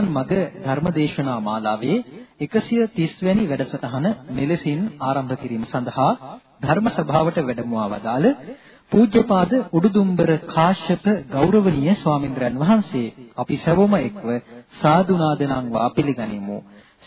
නිවන් මඟ ධර්මදේශනා මාලාවේ 130 වැනි වැඩසටහන මෙලෙසින් ආරම්භ කිරීම සඳහා ධර්ම සභාවට වැඩමවා වදාළ පූජ්‍යපාද උඩුදුම්බර කාශ්‍යප ගෞරවනීය ස්වාමින්ද්‍රයන් වහන්සේ. අපි සැවොම එක්ව සාදුනාදනං වා පිළිගනිමු.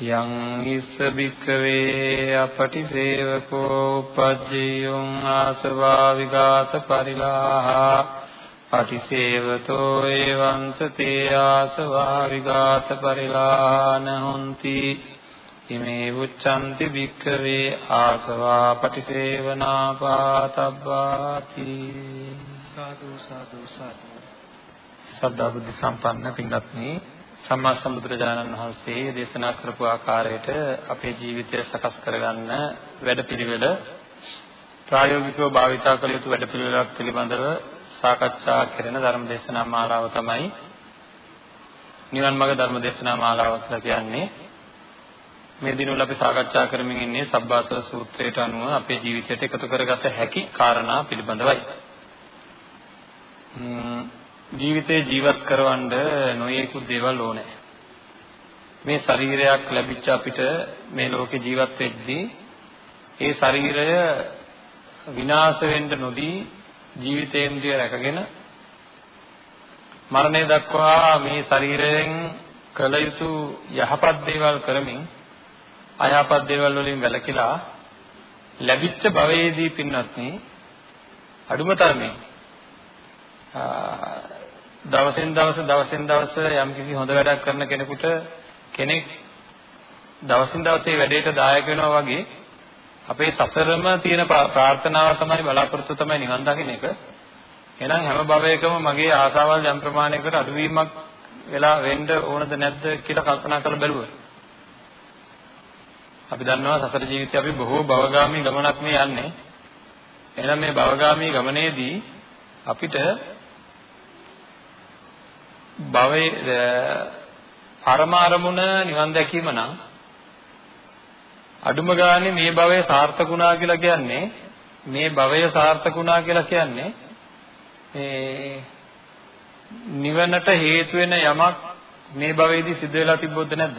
යං හිස්ස භික්ඛවේ අපටිසේවකෝ උපජ්ජියුං ආසවා විගාත පරිලාහ පටිසේවතෝ එවං සතේ ආසවා විගාත පරිලාහන හොಂತಿ ඉමේ උච්ඡන්ති භික්ඛවේ ආසවා පටිසේවනා පාතබ්බාති සාදු සාදු සාදු. සද්ධා බුද්ධ සම්පන්න පින්වත්නි සම්මා සම්බුදුරජාණන් වහන්සේ දේශනා කරපු ආකාරයට අපේ ජීවිතය සකස් කරගන්න වැඩපිළිවෙල ප්‍රායෝගිකව භාවිතා කළ යුතු වැඩපිළිවෙලක් පිළිබඳව සාකච්ඡා කරන ධර්ම දේශනා මාලාව තමයි නිවන් මාර්ග ධර්ම දේශනා මාලාව කියලා කියන්නේ මේ දිනවල අපි සාකච්ඡා කරමින් ඉන්නේ සබ්බාසව සූත්‍රයට අනුව අපේ ජීවිතයට එකතු කරගත හැකි කාරණා පිළිබඳවයි. ජීවිතේ ජීවත් කරවන්න නොයෙකුත් දේවල් ඕනේ. මේ ශරීරයක් ලැබිච්ච අපිට මේ ලෝකේ ජීවත් වෙද්දී ඒ ශරීරය විනාශ වෙන්න නොදී ජීවිතේන්ද්‍රය රැකගෙන මරණය දක්වා මේ ශරීරයෙන් කළ යුතු යහපත් දේවල් කරමින් අයහපත් දේවල් වලින් වැළකීලා ලැබිච්ච භවයේදී පින්වත්නි අඩුම තරමේ දවසෙන් දවස දවසෙන් දවස යම්කිසි හොඳ වැඩක් කරන කෙනෙකුට කෙනෙක් දවසින් දවස මේ වැඩේට දායක වෙනවා වගේ අපේ සසරම තියෙන ප්‍රාර්ථනාව තමයි බලාපොරොත්තු තමයි නිවන් දකින්න එක. එහෙනම් හැම භවයකම මගේ ආසාවල් යම් ප්‍රමාණයකට අඩුවීමක් වෙලා වෙන්න ඕනද නැද්ද කියලා කල්පනා කරලා බැලුවා. අපි දන්නවා සසර ජීවිතේ අපි බොහෝ භවගාමී ගමනක් මේ යන්නේ. එහෙනම් මේ භවගාමී ගමනේදී අපිට භවයේ පරමාරමුණ නිවන් දැකීම නම් අඩුම ගානේ මේ භවය සාර්ථකුණා කියලා කියන්නේ මේ භවය සාර්ථකුණා කියලා කියන්නේ මේ නිවනට හේතු වෙන යමක් මේ භවයේදී සිද්ධ වෙලා තිබ්බොත් නැද්ද?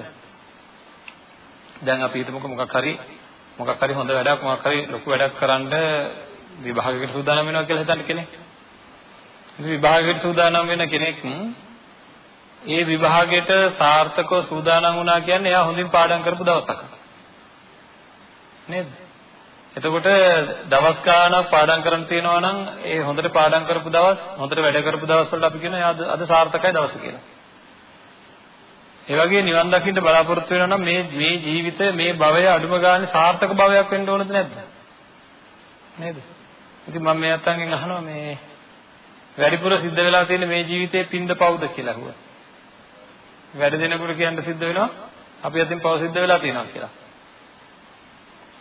දැන් අපි හිතමුකෝ මොකක් හරි මොකක් හරි හොඳ වැඩක් මොකක් හරි ලොකු වැඩක් කරන්න විභාගයකට සූදානම් වෙනවා කියලා හිතන්න කෙනෙක්. ඉතින් විභාගයකට සූදානම් වෙන කෙනෙක් ඒ විභාගයට සාර්ථකව සූදානම් වුණා කියන්නේ එයා හොඳින් පාඩම් කරපු දවසක. නේද? එතකොට දවස් ගාණක් පාඩම් කරන් තියනවා නම් ඒ හොඳට පාඩම් කරපු දවස් හොඳට වැඩ කරපු දවස් වලට අපි කියනවා අද සාර්ථකයි දවස කියලා. ඒ වගේ නිවන් දකින්න බලාපොරොත්තු වෙනවා නම් මේ මේ ජීවිතය මේ භවය අඩුම ගානේ සාර්ථක භවයක් වෙන්න ඕනද නැද්ද? නේද? ඉතින් මම මේ අත්තන්ගෙන් අහනවා මේ වැඩිපුර සිද්ධ වෙලා තියෙන මේ ජීවිතේ පින්ද පවුද කියලා අහුවා. වැඩ දෙනකොට කියන්න සිද්ධ වෙනවා අපි අතින් පව සිද්ධ වෙලා තියෙනවා කියලා.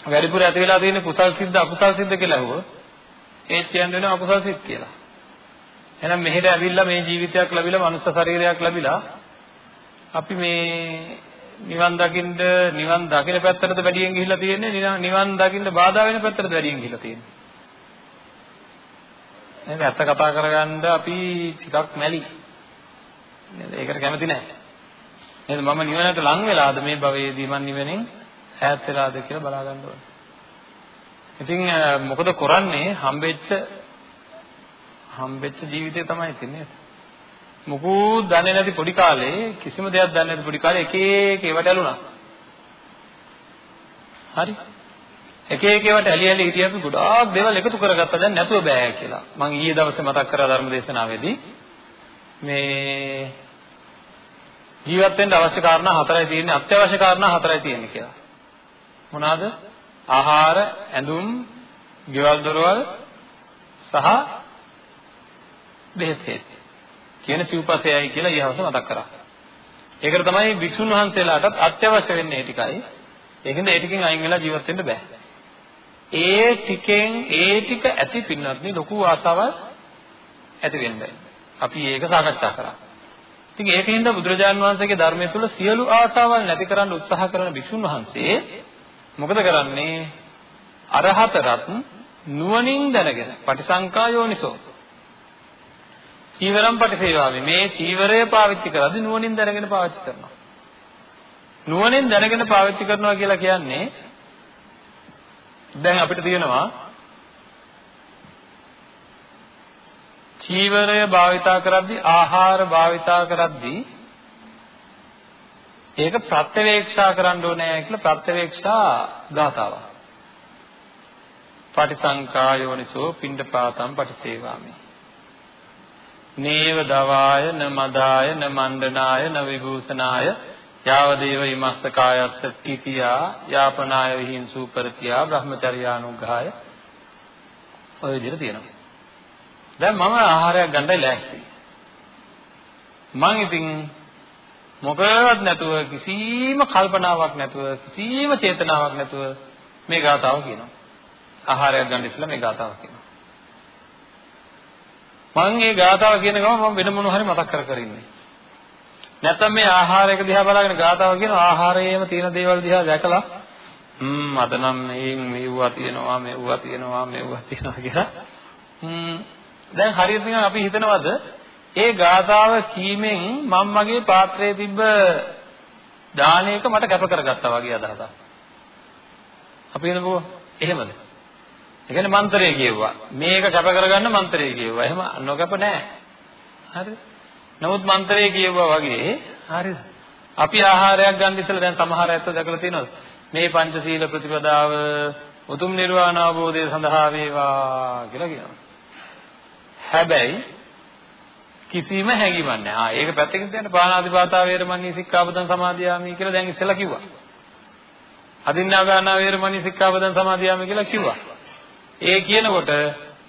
වැඩිපුර ඇති වෙලා තියෙන කුසල් සිද්ධ අකුසල් සිද්ධ කියලා අහුවා. ඒත් කියන්න වෙනවා අකුසල් සිත් කියලා. එහෙනම් මෙහෙට ඇවිල්ලා මේ ජීවිතයක් ලැබිලා මනුෂ්‍ය ශරීරයක් ලැබිලා අපි මේ නිවන් දකින්න නිවන් දකින පැත්තටද වැඩියෙන් ගිහිල්ලා තියෙන්නේ නිවන් දකින්න බාධා වෙන පැත්තටද වැඩියෙන් ගිහිල්ලා තියෙන්නේ නේද ඇත්ත කතා කරගන්න අපි ටිකක් මැලි නේද ඒකට කැමති නැහැ නේද මම නිවනට ලං වෙලාද මේ භවයේදී මම නිවනෙන් ඈත් වෙලාද කියලා බලා ගන්න ඕනේ ඉතින් මොකද කරන්නේ හම්බෙච්ච හම්බෙච්ච ජීවිතේ තමයි තින්නේ මොකුත් දන්නේ නැති පොඩි කාලේ කිසිම දෙයක් දන්නේ නැති පොඩි කාලේ එක එක ඒවට ඇලුනා. හරි. එක එක ඒවාට ඇලි ඇලි හිටිය අපි ගොඩාක් දේවල් එකතු කරගත්තා දැන් නැතුව බෑ කියලා. මම ඊයේ දවසේ මතක් කරා ධර්ම දේශනාවේදී මේ ජීවත් වෙන්න අවශ්‍ය කාරණා හතරයි තියෙන්නේ අත්‍යවශ්‍ය කාරණා හතරයි තියෙන්නේ කියලා. මොනවාද? ආහාර, ඇඳුම්, ගෙවල් දොරවල් සහ බෙහෙත් කියන සිව්පසයයි කියලා ඊහවස මතක් කරා. ඒකට තමයි වික්ෂුන් වහන්සේලාටත් අත්‍යවශ්‍ය වෙන්නේ ඒ ටිකයි. ඒකෙන්ද ඒ ටිකෙන් අයින් වෙලා ජීවත් වෙන්න බෑ. ඒ ටිකෙන් ඒ ටික ඇති පින්නත්නි ලොකු ආසාවක් ඇති වෙන්නේ. අපි ඒක සාකච්ඡා කරා. ඉතින් ඒකින්ද බුදුරජාන් වහන්සේගේ ධර්මයේ තුල සියලු ආසාවල් නැති කරන්න උත්සාහ කරන භික්ෂුන් වහන්සේ මොකද කරන්නේ? අරහතරත් නුවණින් දැනගෙන පටිසංකා යෝනිසෝ. චීවරම් පටිසේවාමි. මේ චීවරය පාවිච්චි කරද්දී නුවණින් දැනගෙන පාවිච්චි කරනවා. නුවණින් දැනගෙන පාවිච්චි කරනවා කියලා කියන්නේ දැන් අපිට තියෙනවා චීවරය භාවිතා කරද්දී ආහාර භාවිතා කරද්දී ඒක ප්‍රත්‍යවේක්ෂා කරන්න ඕනේ කියලා ප්‍රත්‍යවේක්ෂා ගාතාවක්. පටිසංකා යෝනිසෝ පිණ්ඩපාතම් පටිසේවාමි. නේව දවාය න මදාය න මණ්ඩනාය න විභූෂනාය යාවදේව ීමස්ස කායස්ස තිතියා යාපනාය විහිංසූ පරතියා බ්‍රහ්මචර්යානුග්‍රහය ඔය විදිහට තියෙනවා. දැන් මම ආහාරයක් ගන්නයි ලෑස්ති. මං ඉතින් මොකවත් නැතුව කිසිම කල්පනාවක් නැතුව කිසිම චේතනාවක් නැතුව මේ ගාතාව කියනවා. ආහාරයක් ගන්න ඉස්සෙල්ලා මේ ගාතාව කියනවා. මම මේ ගාතාව කියන ගමන් මම වෙන මොන හරි මතක් කර කර ඉන්නේ. නැත්තම් මේ ආහාරයක දිහා බලාගෙන ගාතාව කියන ආහාරයේම තියෙන දේවල් දිහා දැකලා හ්ම් අද නම් මේ මෙව්වා තියෙනවා මෙව්වා තියෙනවා මෙව්වා තියෙනවා කියලා හ්ම් දැන් හරියට නිකන් අපි හිතනවද ඒ ගාථාව කීමෙන් මම මගේ පාත්‍රයේ තිබ්බ දානයක මට කැප කරගත්තා වගේ අදහසක්. අපි හිතමුකෝ එහෙමද? ඒ කියන්නේ මන්ත්‍රය කියුවා. මේක කැප කරගන්න මන්ත්‍රය කියුවා. එහෙම නොකැප නෑ. හරිද? නමුත් මන්ත්‍රය කියුවා වගේ හරිද? අපි ආහාරයක් ගන්න ඉස්සෙල්ලා දැන් සමහර ඇත්තෝ දැකලා තියෙනවද? මේ පංචශීල ප්‍රතිපදාව උතුම් නිර්වාණ අවබෝධය සඳහා වේවා කියලා කියනවා. හැබැයි කිසිම හැඟීමක් නැහැ. ආ ඒක පැත්තකින් තියන්න පාණාතිපාතා වේරමණී සික්ඛාපදං සමාදියාමි කියලා දැන් ඉස්සෙල්ලා කිව්වා. අදින්නාගානා වේරමණී සික්ඛාපදං සමාදියාමි කියලා කිව්වා. ඒ කියනකොට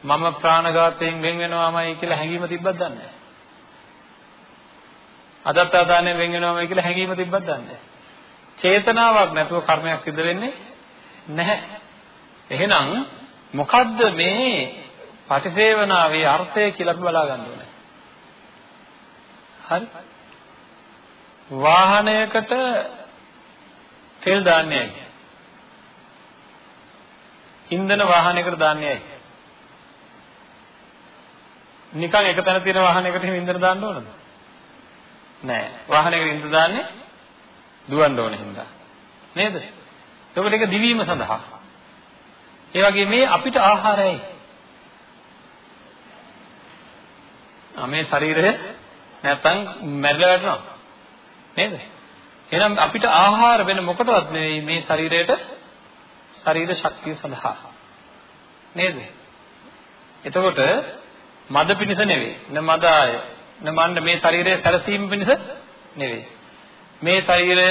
මම ප්‍රාණඝාතයෙන් වෙන් වෙනවාමයි කියලා හැඟීම තිබ්බත් දන්නේ නැහැ. අදත්තාදානෙන් වෙන් වෙනවාමයි කියලා හැඟීම තිබ්බත් දන්නේ නැහැ. චේතනාවක් නැතුව කර්මයක් සිදු වෙන්නේ නැහැ. එහෙනම් මොකද්ද මේ පටිසේවනාවේ අර්ථය කියලා අපි බලා ගන්න ඕනේ. හරි? වාහනයකට තෙල් දාන්නේ ඇයි? ඉන්ධන වාහනයකට දාන්නේ ඇයි? නිකන් එක තැන තියෙන වාහනයකට එහෙම ඉන්ධන දාන්න ඕනද? නෑ. වාහනයකට ඉන්ධන දාන්නේ දුවන්න ඕන හින්දා. නේද? එතකොට ඒක දිවීම සඳහා. ඒ වගේ මේ අපිට ආහාරයයි මේ ශරීරය නැත්තම් මැරලා වැටෙනවා. නේද? එහෙනම් අපිට ආහාර වෙන මොකටවත් නෙවෙයි මේ ශරීරයට ශරීර ශක්තිය සඳහා. නේද? එතකොට මද පිණිස නෙවෙයි. න මදාය. න මණ්ඩ මේ ශරීරය සැරසීම පිණිස නෙවෙයි. මේ ශරීරය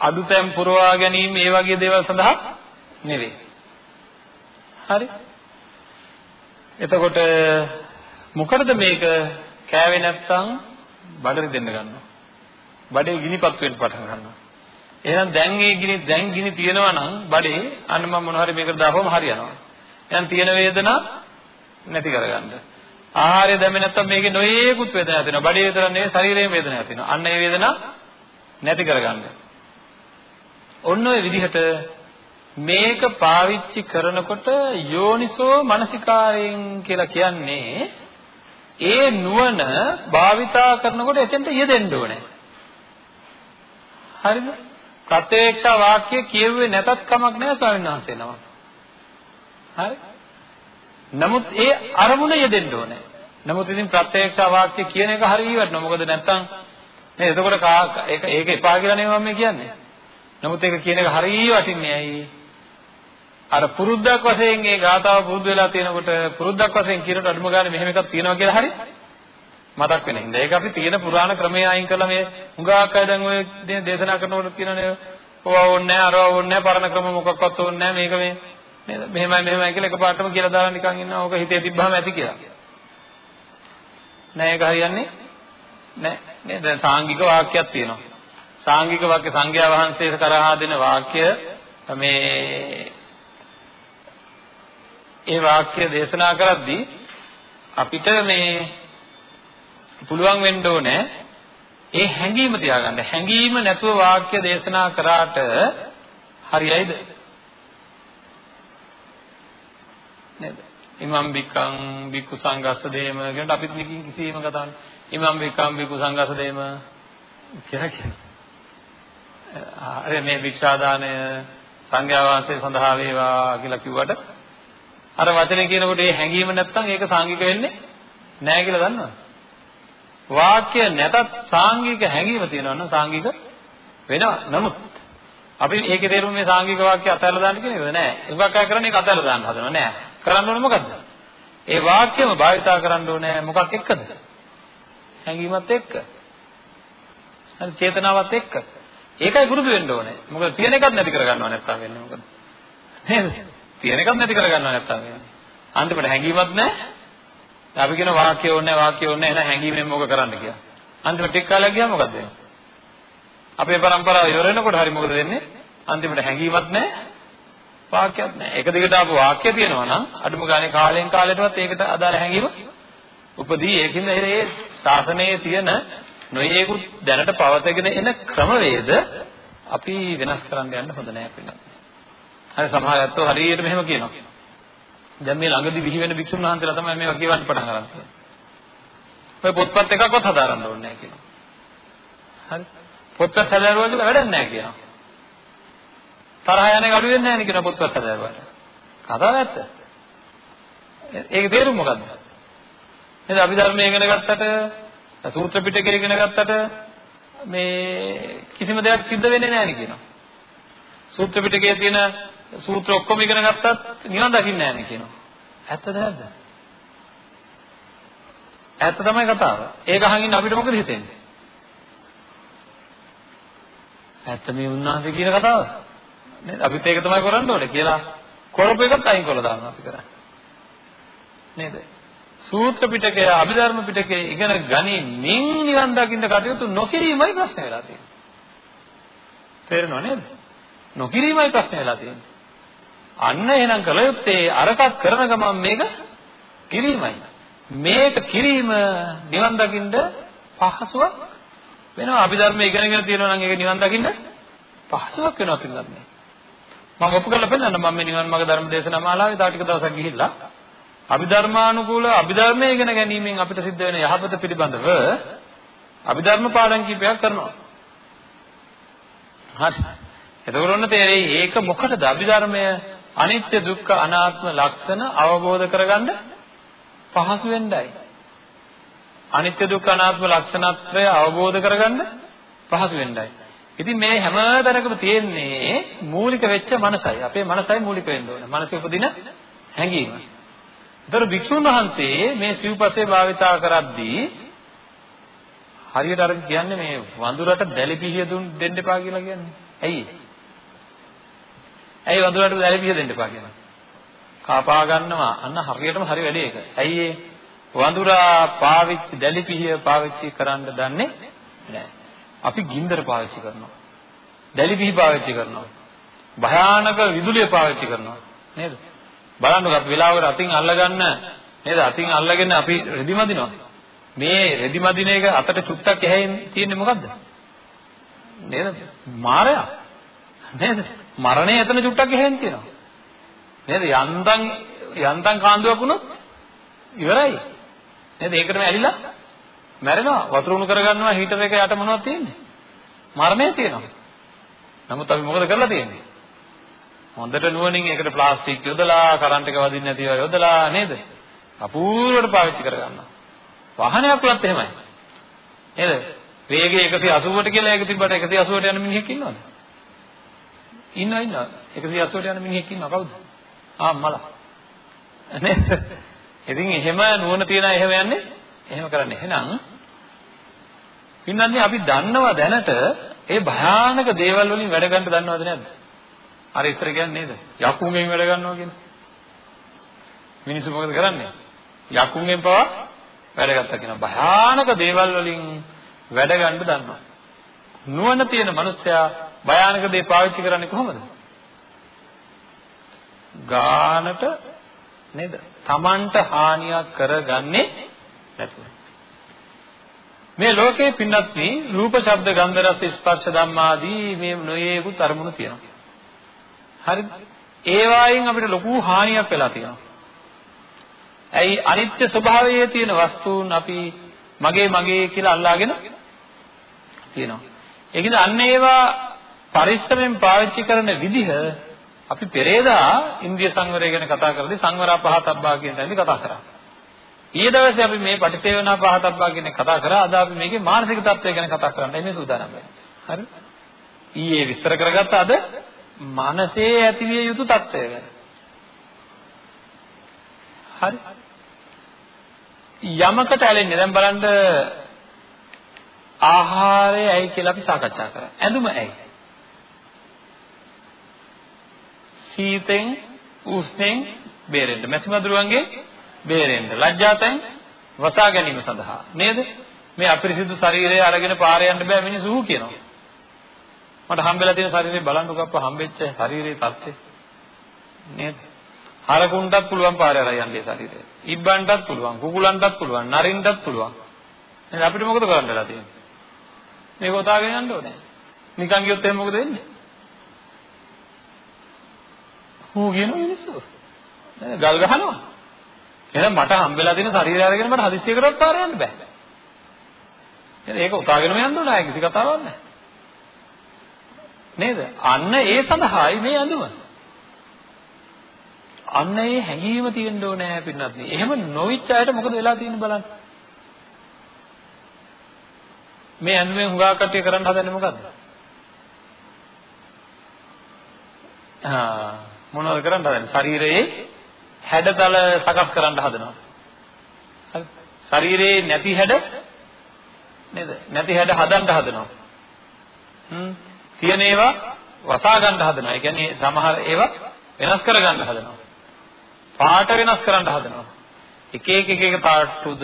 අඩුතැම් පුරවා ගැනීම මේ වගේ දේවල් සඳහා නෙවෙයි. හරි? එතකොට මොකටද මේක කෑවේ නැත්තම් බඩට දෙන්න ගන්නවා. බඩේ ගිනිපත් වෙන්න පටන් ගන්නවා. එහෙනම් දැන් ඒ ගිනි දැන් ගිනි තියෙනවා නම් බඩේ අන්න මම මොන හරි මේකට දාපුවම හරියනවා. එහෙනම් තියෙන වේදනා නැති කරගන්න. ආහාරය දැම්මේ නැත්තම් මේකේ නොයේකුත් වේදනාවක් තියෙනවා. බඩේ විතර නෙවෙයි ශරීරයේ වේදනාවක් තියෙනවා. අන්න ඒ වේදනා නැති කරගන්න. ඔන්න ඔය විදිහට මේක පාවිච්චි කරනකොට යෝනිසෝ මනසිකාරයෙන් කියලා කියන්නේ ඒ නුවණ භාවිතා කරනකොට එතෙන්ට යෙදෙන්න ඕනේ. හරිද? ප්‍රත්‍යක්ෂ වාක්‍ය කියුවේ නැතත් කමක් නැහැ ස්වාමීන් වහන්සේ නම. හරි? නමුත් ඒ අරමුණ යෙදෙන්න ඕනේ. නමුත් ඉතින් ප්‍රත්‍යක්ෂ වාක්‍ය කියන එක හරියට මොකද නැත්තම් නේද? එතකොට ඒක ඒක එපා කියලා නෙවෙයි මම කියන්නේ. නමුත් ඒක කියන එක හරිය වටින්නේ ඇයි? අර පුරුද්දක් වශයෙන් ඒ ගාතාව පුරුදු වෙලා තියෙනකොට පුරුද්දක් වශයෙන් කියනට අඩුම ගානේ මෙහෙම එකක් තියෙනවා කියලා හරි මතක් වෙන හින්දා. ඒක අපි තියෙන පුරාණ ක්‍රමයේ අයින් කරලා මේ හුඟක් අය දැන් ඔය දේශනා කරනකොට කියනනේ ඕවා ඕනේ නැහැ අරවා ඕනේ නැහැ පරණ ක්‍රම මොකක්වත් ඕනේ නැහැ මේක මේ නේද මෙහෙමයි මෙහෙමයි කියලා එකපාරටම කියලා දාලා නිකන් ඉන්නවා. ඕක හිතේ තිබ්බහම ඇති කියලා. නෑ ඒක හරියන්නේ නෑ නේද? සාංගික වාක්‍යයක් තියෙනවා. සාංගික වාක්‍ය සංඝයා වහන්සේ කරහා දෙන වාක්‍ය මේ ඒ වාක්‍ය දේශනා කරද්දී අපිට මේ පුළුවන් වෙන්න ඕනේ ඒ හැඟීම තියාගන්න. හැඟීම නැතුව වාක්‍ය දේශනා කරාට හරියයිද? නේද? ඉමම් බිකං බිකු සංඝස්ස දේම කියනට අපිත් නිකින් කිසිම කතාවක් ඉමම් බිකං බිකු සංඝස්ස දේම කියලා කියනවා. අර මේ වික්ෂාදානය සංඝයා වහන්සේ සඳහා වේවා කියලා කිව්වට අර වචනේ කියනකොට ඒ හැඟීම නැත්තම් ඒක සාංගික වෙන්නේ නැහැ කියලා දන්නවද? වාක්‍ය නැතත් සාංගික හැඟීම තියෙනවා නම් සාංගික වෙනවා. නමුත් අපි ඒකේ තේරුම මේ සාංගික වාක්‍ය අතහැරලා දාන්න කියන එක නෑ. උගක් අය කරන්නේ ඒක අතහැරලා දාන්න හදනවා නෑ. කරන්න ඕනේ මොකද්ද? ඒ වාක්‍යම භාවිතා කරන්න ඕනේ මොකක් එක්කද? හැඟීමත් එක්ක. හරි චේතනාවත් එක්ක. ඒකයි පුරුදු වෙන්න ඕනේ. මොකද තියෙන එකක් නැති කරගන්නව නැත්තම් වෙන්නේ මොකද? නේද? තියෙන එකක් නැති කරගන්නව නැත්තම් වෙන්නේ. අන්තිමට හැංගීමක් නැහැ. අපි කියන වාක්‍ය ඕනේ වාක්‍ය ඕනේ එහෙනම් හැංගීමෙන් මොක කරන්න කියලා. අන්තිමට ටික කාලයක් ගියාම මොකද වෙන්නේ? අපේ પરම්පරාව ඉවර වෙනකොට හරි මොකද වෙන්නේ? අන්තිමට හැංගීමක් නැහැ. වාක්‍යයක් නැහැ. එක දිගට ආපු වාක්‍ය තියෙනවා නම් අඩුම ගානේ කාලෙන් කාලයටවත් ඒකට අදාළ හැංගීම උපදී. ඒකින්ද ඒ ශාසනයේ තියෙන නොයේකුත් දැනට පවතගෙන එන ක්‍රමවේද අපි වෙනස් කරන්න යන්න හොඳ නැහැ පිළිගන්න. හරි සමහර අයත්ෝ හරියට මෙහෙම කියනවා. දැන් මේ ළඟදි විහි වෙන භික්ෂුන් වහන්සේලා තමයි මේවා කියවන්න පටන් ගන්න. ඔය පොත්පත් එකක්වත් හදාරන්න ඕනේ නැහැ කියනවා. හරි. පොත්පත් හදාරුවා කියලා වැඩක් නැහැ කියනවා. තරහ යන්නේ අඩු වෙන්නේ නැහැ නේ කියන පොත්පත් හදාරුවාට. කතාව ඇත්ත. ඒක තේරුම මොකද්ද? නේද අපි ධර්මය ඉගෙන ගත්තට සූත්‍ර පිටකය ඉගෙන ගත්තට මේ කිසිම දෙයක් සිද්ධ වෙන්නේ නැහැ නේ කියනවා. සූත්‍ර පිටකයේ තියෙන සූත්‍ර ඔක්කොම ඉගෙන ගත්තත් නිවන් දකින්නේ නැහැ නේ කියනවා. ඇත්තද නැද්ද? ඇත්ත තමයි කතාව. ඒක අහගෙන අපිට මොකද හිතෙන්නේ? ඇත්ත මේ උන්වහන්සේ කියන කතාව. නේද? අපිත් ඒක තමයි කරන්න ඕනේ කියලා කරපු එකත් අයින් කරලා දානවා අපි කරන්නේ. නේද? සූත්‍ර පිටකය, අභිධර්ම පිටකය ඉගෙන ගනිමින් නිවන් දකින්න කටයුතු නොකිරීමයි ප්‍රශ්නේ වෙලා තියෙන්නේ. තේරෙනව නේද? නොකිරීමයි ප්‍රශ්නේ වෙලා තියෙන්නේ. අන්න එහෙනම් කළ යුත්තේ අරකට කරන ගමන් මේක කිරීමයි. මේක කිරීම නිවන් දකින්න පහසුවක් වෙනවා. අපි ධර්ම ඉගෙනගෙන තියෙනවා නම් ඒක නිවන් දකින්න පහසුවක් වෙනවා පිළිගන්නේ. මම ඔප්පු කරලා පෙන්නන්න මම මේ නිවන් මාර්ග ධර්ම දේශනා මාලාවේ තා ටික දවසක් ගිහිල්ලා අභිධර්මානුකූල අභිධර්මයේ ඉගෙන ගැනීමෙන් අපිට සිද්ධ වෙන යහපත පිළිබඳව අභිධර්ම පාඩම් කීපයක් කරනවා. හරි. එතකොට ඔන්න තේරෙයි ඒක මොකටද අභිධර්මය අනිත්‍ය දුක්ඛ අනාත්ම ලක්ෂණ අවබෝධ කරගන්න පහසු වෙන්නයි. අනිත්‍ය දුක්ඛ අනාත්ම ලක්ෂණත්‍රය අවබෝධ කරගන්න පහසු වෙන්නයි. ඉතින් මේ හැම තැනකම තියෙන්නේ මූලික වෙච්ච මනසයි. අපේ මනසයි මූලික වෙන්න ඕනේ. මනසේ උපදින හැඟීම. ඒතර භික්ෂුන් වහන්සේ මේ සිව්පසේ භාවිතා කරද්දී හරියට අර කියන්නේ මේ වඳුරට දැලි පිහිය දුන් දෙන්න එපා කියලා කියන්නේ. ඇයි ඒ? ඇයි වඳුරට දැලපිය දෙන්න එපා කියනවා. කාපා ගන්නවා. අන්න හරියටම හරි වැඩේ ඒක. ඇයි ඒ වඳුරා පාවිච්චි දැලිපිය පාවිච්චි කරන්න දන්නේ නැහැ. අපි ගින්දර පාවිච්චි කරනවා. දැලිපිහි පාවිච්චි කරනවා. භයානක විදුලිය පාවිච්චි කරනවා. නේද? බලන්නකො අපි වෙලාවකට අතින් අල්ලගන්න නේද? අතින් අල්ලගෙන අපි රෙදි මදිනවා. මේ රෙදි මදින එක අතට චුට්ටක් ඇහෙන් තියෙන්නේ මොකද්ද? නේද? මාරයා. නේද? මරණය එතන චුට්ටක් එහෙම තියෙනවා. නේද? යන්තම් යන්තම් කාන්දුවක් වුණොත් ඉවරයි. නේද? ඒකටම ඇලිලා මැරෙනවා. වතුර උණු කරගන්නවා හීටර් එක යට මොනවද තියෙන්නේ? මරණය තියෙනවා. නමුත් අපි මොකද කරලා තියෙන්නේ? හොඳට නුවණින් ඒකට ප්ලාස්ටික් යොදලා කරන්ට් එක වදින්න නැතිව යොදලා නේද? අපූර්වට පාවිච්චි කරගන්නවා. වාහනයක් වලත් එහෙමයි. නේද? වේගය 180ට කියලා ඒක තිබ්බට 180ට යන මිනිහෙක් ඉන්නවද? ඉන්නවා ඉන්නවා 180ට යන මිනිහෙක් ඉන්නවා කවුද? අම්මලා. නේද? ඉතින් එහෙම නුවණ තියන එහෙම යන්නේ එහෙම කරන්නේ. එහෙනම් පින්නන්නේ අපි දන්නවා දැනට ඒ භයානක දේවල් වලින් වැඩ ගන්න දන්නවද නැද්ද? අර ඉස්සර කියන්නේ නේද? යකුන්ගෙන් වැඩ ගන්නවා කියන්නේ. මිනිස්සු මොකද කරන්නේ? යකුන්ගෙන් පවා වැඩ ගත්තා කියන භයානක දේවල් වලින් වැඩ ගන්න දන්නවා. නුවණ තියෙන මනුස්සයා භයානක දේ පාවිච්චි කරන්නේ කොහොමද? ගානට නේද? Tamanට හානියක් කරගන්නේ නැතුව. මේ ලෝකේ පින්නත් මේ රූප ශබ්ද ගන්ධ රස ස්පර්ශ ධම්මාදී මේ නොයේකුත් අරමුණු තියෙනවා. හරිද? ඒ වයින් අපිට ලොකු හානියක් වෙලා තියෙනවා. ඇයි අනිත්‍ය ස්වභාවයේ තියෙන වස්තුන් අපි මගේ මගේ කියලා අල්ලාගෙන තියෙනවා. ඒකද අන්න ඒවා පරිස්සමෙන් පාවිච්චි කරන විදිහ අපි පෙරේදා ඉන්ද්‍රිය සංවරය ගැන කතා කරද්දී සංවරා පහතබ්බා කියන තැනදී කතා කරා. ඊයේ දවසේ අපි මේ පටිසේවනා පහතබ්බා කියන කතා කරා. අද අපි මේකේ මානසික තත්ත්වය ගැන කතා කරන්නයි මේ සූදානම් වෙන්නේ. හරි? ඊයේ විස්තර කරගත්ත අද මනසේ ඇතිවිය යුතු තත්ත්වය ගැන. හරි? යමකට ඇලෙන්නේ දැන් බලන්න ආහාරය ඇයි කියලා අපි සාකච්ඡා කරා. ඇඳුම ඇයි? සීතෙන් උෂ්ණෙන් බේරෙන්න. මැසිමදුරුවන්ගේ බේරෙන්න. ලැජ්ජාතෙන් වසා ගැනීම සඳහා. නේද? මේ අපිරිසිදු ශරීරය අරගෙන පාරේ යන්න බෑ මිනිස්සු කියනවා. මට හම්බෙලා තියෙන ශරීරය බලන්නකෝ අප්පා හම්බෙච්ච ශරීරයේ තත්ත්වය. නේද? හරකුන්ටත් පුළුවන් පාරේ අර යන්නේ ශරීරය. ඉබ්බන්ටත් පුළුවන්, කුකුලන්ටත් පුළුවන්, නරින්ටත් පුළුවන්. නේද අපිට මොකද කරන්න වෙලා තියෙන්නේ? මේක උතාගෙන යන්න ඕනේ. නිකන් ගියොත් එහෙනම් මොකද වෙන්නේ? හූ කියන මිනිස්සු. නේද? ගල් ගහනවා. එහෙනම් මට හම්බෙලා තියෙන ශරීරය අරගෙන මට හදිස්සියකටවත් පාර යන්න බෑ. එහෙනම් ඒක උතාගෙනම යන්න ඕනේ. කිසි කතාවක් නැහැ. නේද? අන්න ඒ සඳහායි මේ ඇඳුම. අන්න ඒ හැඟීම තියෙන්න ඕනේ පින්නත් නේ. එහෙම නොවිච්ච අයට මොකද වෙලා තියෙන්නේ බලන්න. මේ ඇඳුමෙන් හුඟා කට්ටිය කරන්න හදන්නේ මොකද්ද? ආ මොනවද කරන්න හදන්නේ? ශරීරයේ හැඩතල සකස් කරන්න හදනවා. හරි. ශරීරයේ නැති හැඩ නේද? නැති හැඩ හදන්න හදනවා. හ්ම්. තියෙන ඒවා වසා ගන්න හදනවා. ඒ කියන්නේ සමහර ඒවා වෙනස් කර ගන්න හදනවා. පාට වෙනස් කරන්න හදනවා. එක එක එක එක පාටුද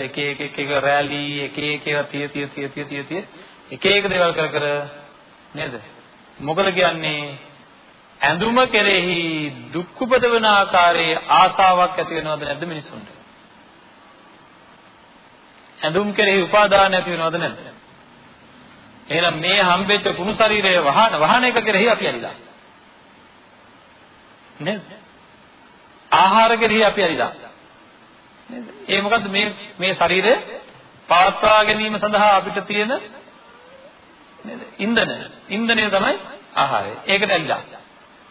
එක එක එක එක රැලි එක එක ඒවා තිය තිය තිය තිය තිය තිය එක එක දේවල් කර කර නේද? මොකද කියන්නේ ඇඳුම කෙරෙහි දුක් උපදවන ආකාරයේ ආසාවක් ඇති වෙනවද නැද්ද මිනිසුන්ට? ඇඳුම් කෙරෙහි උපාදාන ඇති වෙනවද නැද්ද? එහෙනම් මේ හම්බෙච්ච කුණු ශරීරය වහන වහන එක කෙරෙහි අපි ඇලිලා. නේද? ආහාර කෙරෙහි අපි ඇලිලා. නේද? ඒ මොකද්ද මේ මේ ශරීරය පවත්වා ගැනීම සඳහා අපිට තියෙන නේද? ඉන්ධන. ඉන්ධනය තමයි ආහාරය. ඒකට ඇලිලා.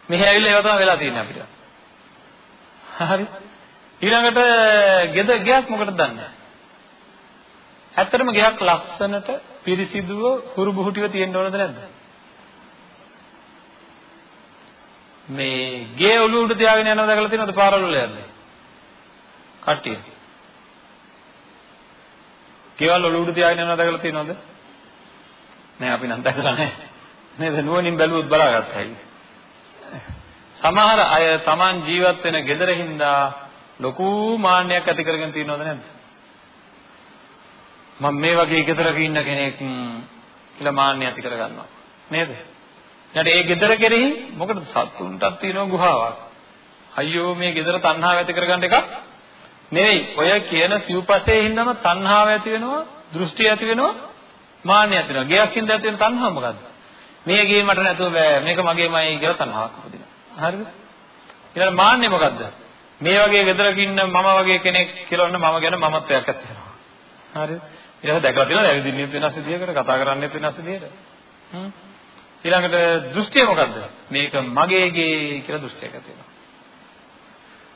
මෙහි ඇවිල්ලා ඒවා තමයි වෙලා තියෙන්නේ අපිට. හරි. ඊළඟට ගෙද ගයක් මොකටද දන්නේ? ඇත්තටම ගයක් ලස්සනට පිරිසිදුව හුරු බුහුටිව තියෙන්න ඕනද නැද්ද? මේ ගේ ඔළුව උඩ තියාගෙන යනවා දැකලා තියෙනවද පාරවල් වල යන්නේ? කට්ටිය. ගෙවල් ඔළුව උඩ තියාගෙන යනවා දැකලා තියෙනවද? නෑ අපි නම් දැකලා නෑ. නේද නුවණින් බැලුවොත් බලාගත්තා හැකි. සමහර අය Taman ජීවත් වෙන gedara හින්දා ලොකු මාන්නයක් ඇති කරගෙන තියෙනවද නැද්ද? මම මේ වගේ ගෙදරක ඉන්න කෙනෙක් කියලා මාන්නය ඇති කරගන්නවා නේද? ඊට ඒ ගෙදර කෙරෙහි මොකද සතුන්ටත් තියෙන ගුහාවක්. අයියෝ මේ ගෙදර තණ්හාව ඇති කරගන්න එකක් නෙවෙයි. ඔය කියන සිව්පසේ හින්දාම තණ්හාව ඇති වෙනවා, දෘෂ්ටි ඇති වෙනවා, මාන්නය ඇති වෙනවා. ගයක් හින්දා ඇති වෙන තණ්හාව මොකද්ද? මේ ගේ මට නැතුව බෑ. මේක මගේමයි කියලා තණ්හාවක් උපදිනවා. හරිද? ඊළඟ මාන්නේ මොකද්ද? මේ වගේ ගෙදරක ඉන්න මම වගේ කෙනෙක් කියලා ඔන්න මම ගැන මමත්වයක් ඇති වෙනවා. හරිද? ඊළඟට දැකලා තියෙනවා ඇවිදින්නෙත් වෙනස් විදියකට කතා කරන්නෙත් වෙනස් විදියකට. හ්ම්. ඊළඟට දෘෂ්ටිය මොකද්ද? මේක මගේගේ කියලා දෘෂ්ටියක් ඇති වෙනවා.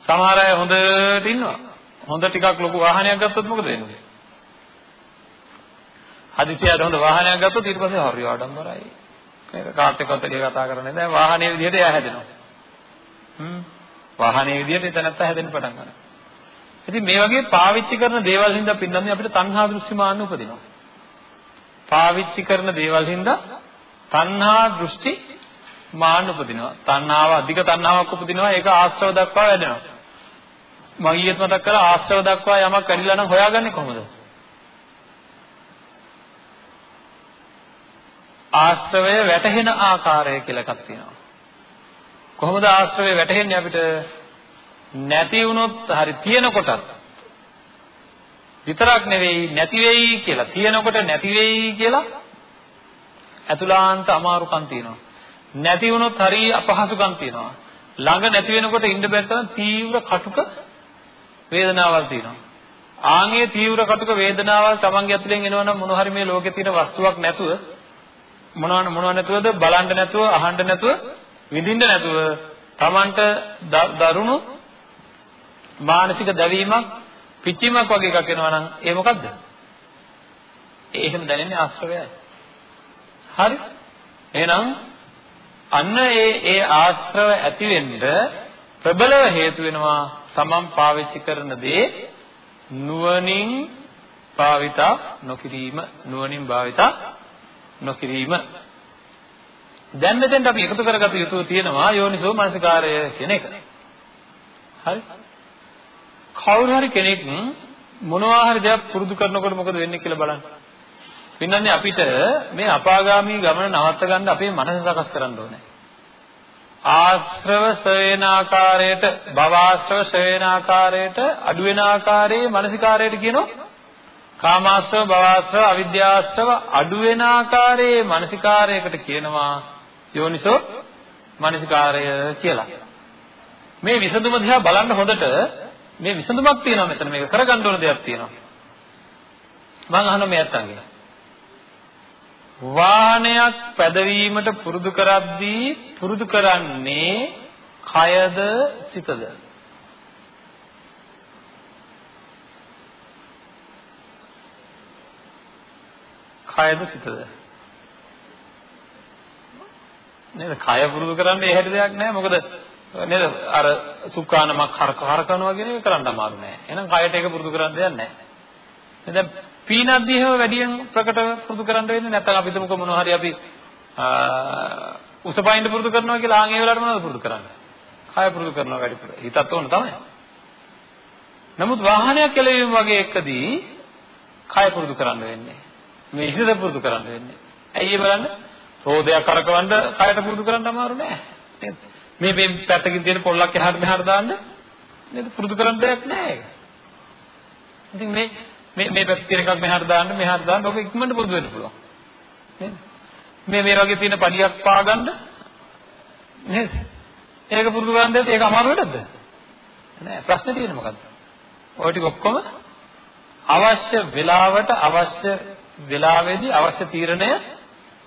සමහර අය හොඳට ඉන්නවා. හොඳ ටිකක් ලොකු වාහනයක් ගත්තොත් මොකද වෙන්නේ? හදිසියට හොඳ වාහනයක් ගත්තොත් ඊට පස්සේ හරි ආඩම්බරයි. ඒක කාත් එක්කත් එළිය කතා කරන්නේ දැන් වාහනේ විදිහට එයා හැදෙනවා. හ්ම්. වාහනේ විදියට එතනත්ත හැදෙන්න පටන් ගන්නවා. ඉතින් මේ වගේ පාවිච්චි කරන දේවල් හින්දා පින්නන්නේ අපිට තණ්හා දෘෂ්ටි මාන්න උපදිනවා. පාවිච්චි කරන දේවල් හින්දා තණ්හා දෘෂ්ටි මාන්න උපදිනවා. තණ්හාව අධික තණ්හාවක් උපදිනවා. ඒක ආශ්‍රව දක්වා වැඩෙනවා. මම ඊයේත් මතක් කළා ආශ්‍රව දක්වා යමක් වැඩිලා නම් හොයාගන්නේ කොහොමද? ආශ්‍රවය වැටහෙන ආකාරය කියලා එකක් තියෙනවා. කොහොමද ආශ්‍රවය වැටහෙන්නේ අපිට? නැති වුණොත් හරි තියෙනකොටත් විතරක් නෙවෙයි නැති වෙයි කියලා තියෙනකොට නැති වෙයි කියලා අතුලාන්ත අමාරුකම් තියෙනවා. නැති වුණොත් හරි අපහසුකම් තියෙනවා. ළඟ නැති වෙනකොට ඉන්න බැත්තම තීව්‍ර කටුක වේදනාවල් තියෙනවා. ආන්ගේ තීව්‍ර කටුක වේදනාවල් Tamange ඇතුලෙන් එනවනම් මොන හරි මේ ලෝකේ තියෙන වස්තුවක් නැතුව මොනව මොනව නැතුවද බලන්න නැතුව අහන්න නැතුව විඳින්න නැතුව Tamanට දරුණු මානසික දැවීමක් පිච්චීමක් වගේ එකක් එනවා නම් ඒ මොකද්ද? ඒකම දැනෙන්නේ ආශ්‍රවයයි. හරි? එහෙනම් අන්න ඒ ඒ ආශ්‍රව ඇති වෙන්න ප්‍රබලව හේතු වෙනවා තමන් පාවිච්චි කරන දේ නුවණින් භාවිතා නොකිරීම නුවණින් භාවිතා නොකිරීම දැන් මෙතෙන්ට අපි එකතු කරගත යුතු තියෙනවා යෝනිසෝ මනසිකාරය කියන එක. හරි? කවුරු හරි කෙනෙක් මොනවා හරි දෙයක් පුරුදු කරනකොට මොකද වෙන්නේ කියලා බලන්න. පින්නන්නේ අපිට මේ අපාගාමී ගමන නවත්ත ගන්න අපේ මනස සකස් කරන්න ඕනේ. ආශ්‍රව සවේන ආකාරයට භවආශ්‍රව සවේන ආකාරයට අඩු වෙන ආකාරයේ මානසිකාරයට කියනවා කාමාශ්‍රව භවආශ්‍රව අවිද්‍යාශ්‍රව අඩු වෙන ආකාරයේ මානසිකාරයකට කියනවා යෝනිසෝ මානසිකාරය කියලා. මේ විසඳුම දිහා බලන්න හොඳට මේ විසඳුමක් තියෙනවා මෙතන. මේක කරගන්න ඕන දෙයක් තියෙනවා. මම අහනවා මේ අත්තන්ගේ වාහනයක් පැදවීමට පුරුදු කරද්දී පුරුදු කරන්නේ කයද සිතද? කයද සිතද? නේද කය පුරුදු කරන්නේ එහෙට දෙයක් නැහැ මොකද නේද අර සුඛානමක් හරක හරකනවා කියන එක කරන්න අමාරු නෑ එහෙනම් කයට ඒක පුරුදු කරන්න දෙයක් නැහැ දැන් පීනද්දී එහෙම වැඩියෙන් ප්‍රකට පුරුදු කරන්න වෙන්නේ නැත්නම් අපි හිතමුකෝ මොනවා හරි අපි උසපයින්ද පුරුදු කරනවා කියලා ආන් ඒ වෙලාවට මොනවද පුරුදු කරන්නේ? කය පුරුදු කරනවා වැඩිපුර. හිතත් ඕන තමයි. නමුත් වාහනයක් කෙලවීම වගේ එකදී කය පුරුදු කරන්න වෙන්නේ. මේ හිත පුරුදු කරන්න වෙන්නේ. ඇයි ඒ බලන්න? රෝදයක් කරකවන්න කයට පුරුදු කරන්න අමාරු නෑ. නේද? මේ මේ පැත්තකින් තියෙන පොල්ලක් එහාට මෙහාට දාන්න නේද? පුරුදු කරන්න දෙයක් නෑ ඒක. ඉතින් මේ මේ මේ පැත්තේ තියෙන එකක් මෙහාට දාන්න මෙහාට දාන්න ඔක ඉක්මනට පුරුදු වෙන්න පුළුවන් නේද මේ මේ වගේ තියෙන පඩියක් පාගන්න නේද ඒක පුරුදු කරන් දෙද්දි ඒක අමාරු වෙන්නද නෑ ප්‍රශ්නේ තියෙන්නේ මොකද්ද ඔය ටික ඔක්කොම අවශ්‍ය වෙලාවට අවශ්‍ය වෙලාවේදී අවශ්‍ය තීරණය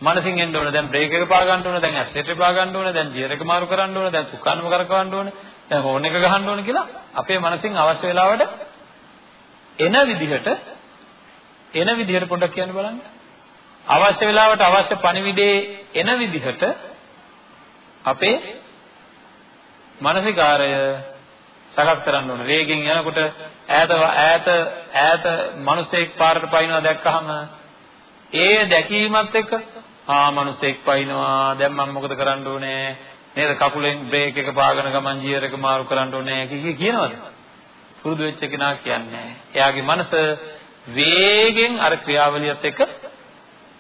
මනසින් එන්න ඕන. දැන් බ්‍රේක් එක පා ගන්න ඕන, දැන් ඇක්සලරේටර් පා ගන්න ඕන, දැන් ගියර් එක මාරු කරන්න ඕන, දැන් සුක්කානම කරකවන්න ඕන, දැන් හෝන් එක ගහන්න ඕන කියලා අපේ මනසින් අවශ්‍ය වෙලාවට එන විදිහට එන විදිහට පොඩ්ඩක් කියන්න බලන්න. අවශ්‍ය වෙලාවට අවශ්‍ය පණිවිඩේ එන විදිහට අපේ මානසිකාරය සකස් කරන්න ඕන. වේගෙන් යනකොට ඈත ඈත ඈත මිනිසෙක් පාරට පයින්නවා දැක්කහම ඒ දැකීමත් එක්ක ආ මිනිසෙක් පයින්නවා. දැන් මම මොකද කරන්න ඕනේ? නේද? කකුලෙන් බ්‍රේක් එක පාගන ගමන් ජියර් එක මාරු කරන්න ඕනේ. කී කියනවද? පුරුදු වෙච්ච කෙනා කියන්නේ එයාගේ මනස වේගෙන් අර ක්‍රියාවලියත් එක්ක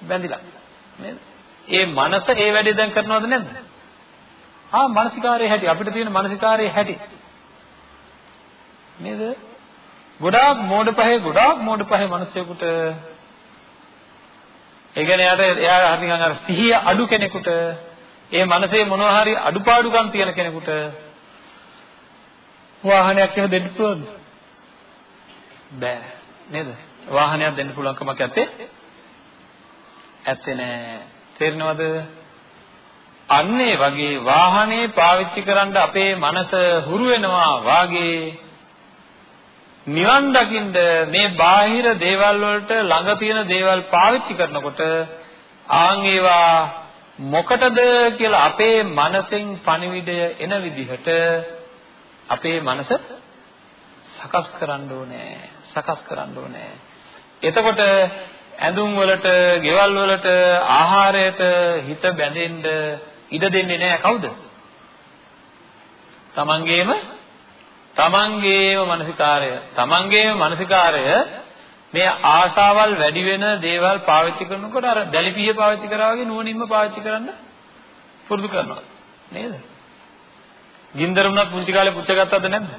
බැඳිලා. නේද? ඒ මනස ඒ වැඩේ දැන් කරනවද නැද්ද? ආ මානසිකාරයේ හැටි. අපිට තියෙන මානසිකාරයේ හැටි. නේද? ගොඩාක් මෝඩ පහේ ගොඩාක් මෝඩ පහේ මිනිස්සුෙකුට ඒ කියන්නේ යාට එයා හරි නිකන් අර සිහිය අඩු කෙනෙකුට ඒ මනසේ මොනවා හරි අඩුපාඩුකම් තියෙන කෙනෙකුට වාහනයක් එහෙම දෙන්න පුළුවන්ද? බෑ නේද? වාහනයක් දෙන්න පුළුවන් කමක් නැත්තේ. ඇත්තේ නෑ. තේරෙනවද? අන්න ඒ වගේ වාහනේ පාවිච්චි කරන්න අපේ මනස හුරු වෙනවා වාගේ නිවන් දකින්න මේ බාහිර දේවල් වලට ළඟ තියෙන දේවල් පාවිච්චි කරනකොට ආන් ඒවා මොකටද කියලා අපේ මනසෙන් පණිවිඩය එන විදිහට අපේ මනස සකස් කරන්න ඕනේ. සකස් කරන්න ඕනේ. එතකොට ඇඳුම් වලට, ගෙවල් වලට, ආහාරයට හිත බැඳෙන්න ඉඩ දෙන්නේ නැහැ කවුද? තමන්ගේම තමන්ගේම මානසිකාරය තමන්ගේම මානසිකාරය මේ ආශාවල් වැඩි වෙන දේවල් පාවිච්චි කරනකොට අර දැලිපිය පාවිච්චි කරා වගේ නුවණින්ම පාවිච්චි කරන්න පුරුදු කරනවා නේද? ගින්දර උනත් පුංචි කාලේ පුච්ච ගත්තද නැද්ද?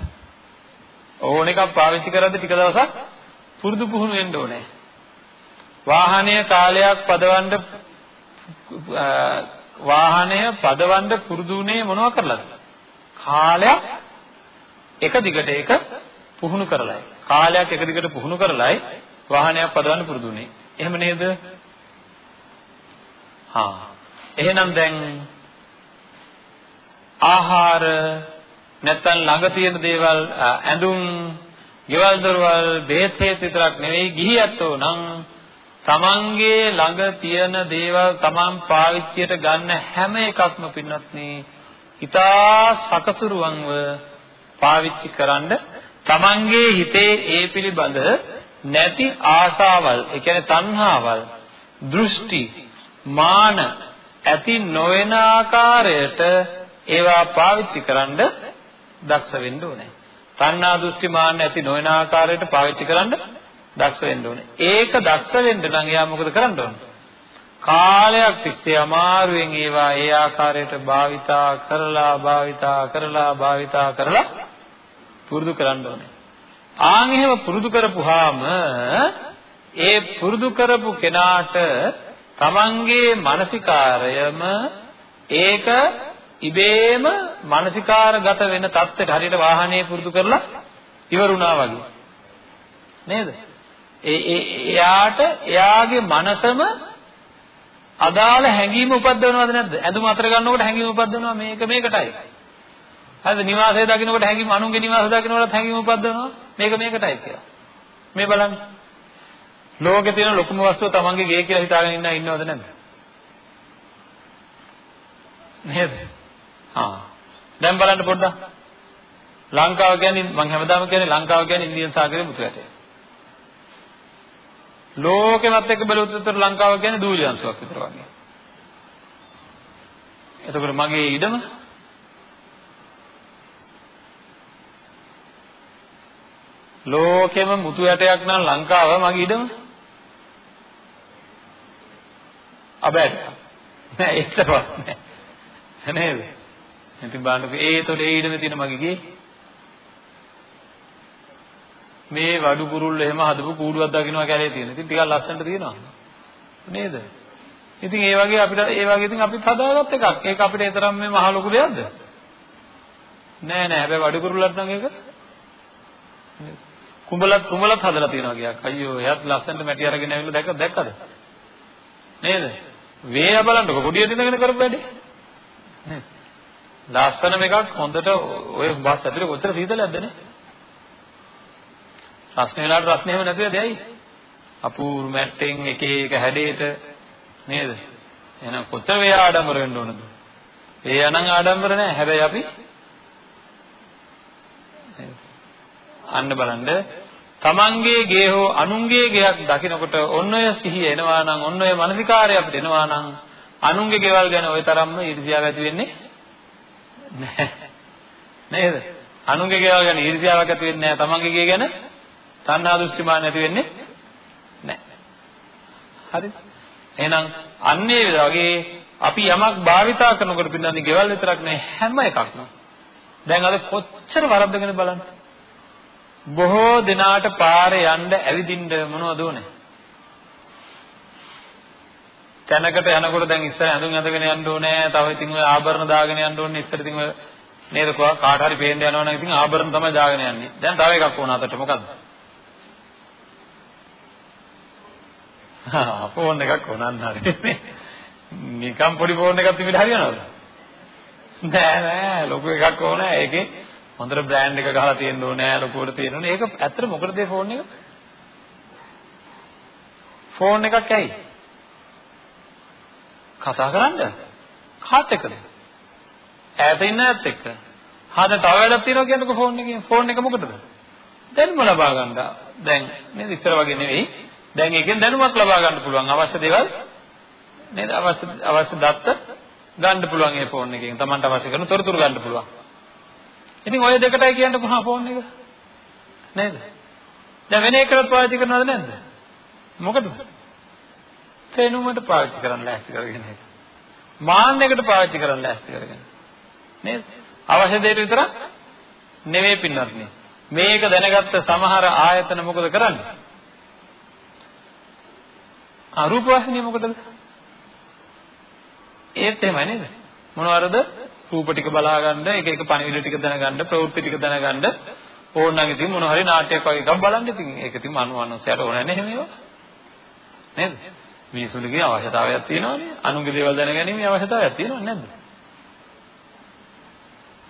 ඕන එකක් පාවිච්චි කරද්දී ටික දවසක් පුරුදු පුහුණු වෙන්න ඕනේ. වාහනය කාලයක් පදවන්න වාහනය පදවන්න පුරුදුනේ මොනව කරලාද? කාලයක් එක දිගට ඒක පුහුණු කරලායි. කාලයක් එක දිගට පුහුණු කරලායි වාහනයක් පදවන්න පුරුදුනේ. එහෙම නේද? හා. එහෙනම් දැන් ආහාර නැත්තම් ළඟ තියෙන දේවල් ඇඳුම්, ගෙවල් දොරවල්, බෙහෙත් විතරක් නෙවෙයි ගිහියත්ෝ නම් තමන්ගේ ළඟ තියෙන දේවල් තමන් පාවිච්චියට ගන්න හැම එකක්ම පින්වත්නි ඊටා සකසුරුවන්ව පාවිච්චි කරන්න තමන්ගේ හිතේ ඒ පිළිබඳ නැති ආශාවල් ඒ කියන්නේ තණ්හාවල් දෘෂ්ටි මාන ඇති නොවන ආකාරයට ඒවා පාවිච්චි කරන්න දක්ෂ වෙන්න ඕනේ. තණ්හා දෘෂ්ටි මාන ඇති නොවන ආකාරයට පාවිච්චි කරන්න දක්ෂ වෙන්න ඕනේ. ඒක දක්ෂ වෙන්න නම් එයා මොකද කරන්න ඕනේ? කාලයක් තිස්සේ අමාරුවෙන් ඒවා ඒ ආකාරයට භාවිතා කරලා භාවිතා කරලා භාවිතා කරලා පුරුදු කරන්න ඕනේ. ආන් එහෙම පුරුදු කරපුවාම ඒ පුරුදු කරපු කෙනාට තමන්ගේ මානසිකාරයම ඒක ඉබේම මානසිකාරගත වෙන தත්ත්වයට හරියට වාහනේ පුරුදු කරලා ඉවරුණා වගේ. නේද? ඒ එයාට එයාගේ මනසම අදාළ හැඟීම උපද්දවනවද නැද්ද? ඇඳුම අතර ගන්නකොට හැඟීම උපද්දවනවා මේක මේකටයි. හරිද? නිවාසය දකින්නකොට හැඟීම අනුන්ගේ නිවාස දකින්නකොටත් හැඟීම උපද්දවනවා මේක මේකටයි කියලා. මේ බලන්න. ලෝකේ තියෙන ලොකුම වස්තුව තමන්ගේ ගේ කියලා හිතාගෙන ඉන්න ඉන්නවද නැද්ද? නේද? ආ. දැන් බලන්න පොඩ්ඩක්. ලංකාව කියන්නේ මම හැමදාම කියන්නේ ලංකාව කියන්නේ ඉන්දියන් සාගරයේ මුතු ඇටය. ලෝකෙමත් එක්ක බැලුවොත් උත්තර ලංකාව කියන්නේ දූලි අංශුවක් විතර වගේ. එතකොට මගේ ඉඩම ලෝකෙම මුතු ඇටයක් නම් ලංකාව මගේ ඉඩම අබෑට නෑ ඒකවත් නෑ නේද ඉතින් බලන්නකෝ ඒතොට ඒ ඉඩම තියෙන මගේ ගේ මේ වඩු කුරුල්ල එහෙම හදපු කූඩුවක් දකින්නවා කැලේ තියෙන. ඉතින් ටිකක් ලස්සනට තියෙනවා. නේද? ඉතින් ඒ වගේ අපිට ඒ වගේ ඉතින් අපිත් හදාගත්ත එකක්. ඒක අපිට ඒ තරම් මේ මහ ලොකු දෙයක්ද? නෑ නෑ. හැබැයි වඩු කුරුල්ලට නම් ඒක කුඹලත් කුඹලත් හදලා තියෙනවා කියක්. අයියෝ එයාත් ලස්සනට මැටි අරගෙන ඇවිල්ලා දැක්ක දැක්කද? නේද? වේය බලන්නකො පොඩියට ඉඳගෙන කරපු වැඩේ. නේද? ලස්සනම එකක් හොඳට ඔය බස් ඇතුලේ කොච්චර සීතලයක්ද නේ? රස්නේ වෙලාවට රස්නේ එහෙම නැතිවද ඇයි? අපූර්ව මැට්ටෙන් එක එක හැඩයට නේද? එහෙනම් කොතර වේ ආඩම්බර වෙන්න ඕනද? ඒ අනං ආඩම්බර නැහැ. හැබැයි අපි අන්න බලන්න තමන්ගේ ගේ හෝ අනුන්ගේ ගයක් දකිනකොට ඔන්න ඔය සිහිය එනවා නම් ඔන්න ඔය මානසිකාරය අපිට එනවා නම් අනුන්ගේ ගෙවල් ගැන ওই තරම්ම ඊර්ෂ්‍යාව ඇති වෙන්නේ නැහැ නේද අනුන්ගේ ගෙවල් ගැන ඊර්ෂ්‍යාවක් ඇති වෙන්නේ නැහැ තමන්ගේ ගේ ගැන තණ්හා දෘෂ්ටිමාන ඇති වෙන්නේ නැහැ. හරිද? එහෙනම් අන්නේ වගේ අපි යමක් භාවිතා කරනකොට පින්නන්නේ ගෙවල් විතරක් නෑ හැම එකක්ම. දැන් අද කොච්චර වරද්දගෙන බලන්න. බොහෝ දිනාට පාරේ යන්න ඇවිදින්න මොනවද උනේ? තැනකට යනකොට දැන් ඉස්සර ඇඳුම් ඇඳගෙන යන්න ඕනේ. තව ඉතින් ඔය ආභරණ දාගෙන යන්න ඕනේ. ඉස්සර ඉතින් ඔය නේද කාට හරි පේන්න යනවා නම් ඉතින් ආභරණ තමයි දාගෙන යන්නේ. දැන් තව එකක් ඕන අතට මොකද්ද? ෆෝන් එකක් ඕනන්න හරි. නිකම් පොඩි ෆෝන් එකක් තිබිලා හරියනවද? නෑ නෑ ලොකු එකක් ඕන. ඒකේ හොඳට බ්‍රෑන්ඩ් එක ගහලා තියෙන්න ඕනේ. ලොකුවට තියෙන්න ඕනේ. ඒක ඇත්තට මොකටද ඒ ෆෝන් එක? ෆෝන් එකක් ඇයි? කතා කරන්න. කාත් එක්කද? ඈත ඉන්න ඇත් එක්ක. හද තව වැඩක් තියෙනවා කියන්නකො ෆෝන් එකේ. ෆෝන් එක මොකටද? දැනුම ලබා ගන්න. දැන් නේද ඉස්සර වගේ නෙවෙයි. දැන් ඒකෙන් දැනුමක් ලබා ගන්න පුළුවන්. අවශ්‍ය දේවල් නේද? අවශ්‍ය අවශ්‍ය දත්ත ගන්න පුළුවන් ඒ ෆෝන් එකෙන්. Tamanට අවශ්‍ය කරන තොරතුරු ගන්න පුළුවන්. ඉතින් ඔය දෙකටයි කියන්නකො හා ෆෝන් එක. නේද? දැන් වෙන එකකට පාවිච්චි කරනවද නැද්ද? මොකටද? තේනුමට පාවිච්චි කරන්න ලෑස්ති කරගෙන ඒක. මාන්නයකට පාවිච්චි කරන්න ලෑස්ති කරගෙන. නේද? අවශ්‍ය දෙයට විතරක් නෙවෙයි පින්නත් නේ. මේක දැනගත්ත සමහර ආයතන මොකද කරන්නේ? අරූප වාහිනිය මොකටද? ඒත් එහෙමයි නේද? මොනවාරද? රූප ටික බලා ගන්න, එක එක පණිවිඩ ටික දැනගන්න, ප්‍රවෘත්ති ටික දැනගන්න ඕනනම් ඉතින් මොන හරි නාට්‍යයක් වගේ එකක් බලන්න ඉතින් ඒක ඉතින් මනු මනුස්සයට ඕන නැහැ එහෙම ඒවා. නේද? මිනිසුන්ගේ අවශ්‍යතාවයක් තියෙනවානේ. අනුන්ගේ දේවල් දැනගැනීමේ අවශ්‍යතාවයක් තියෙනවද නැද්ද?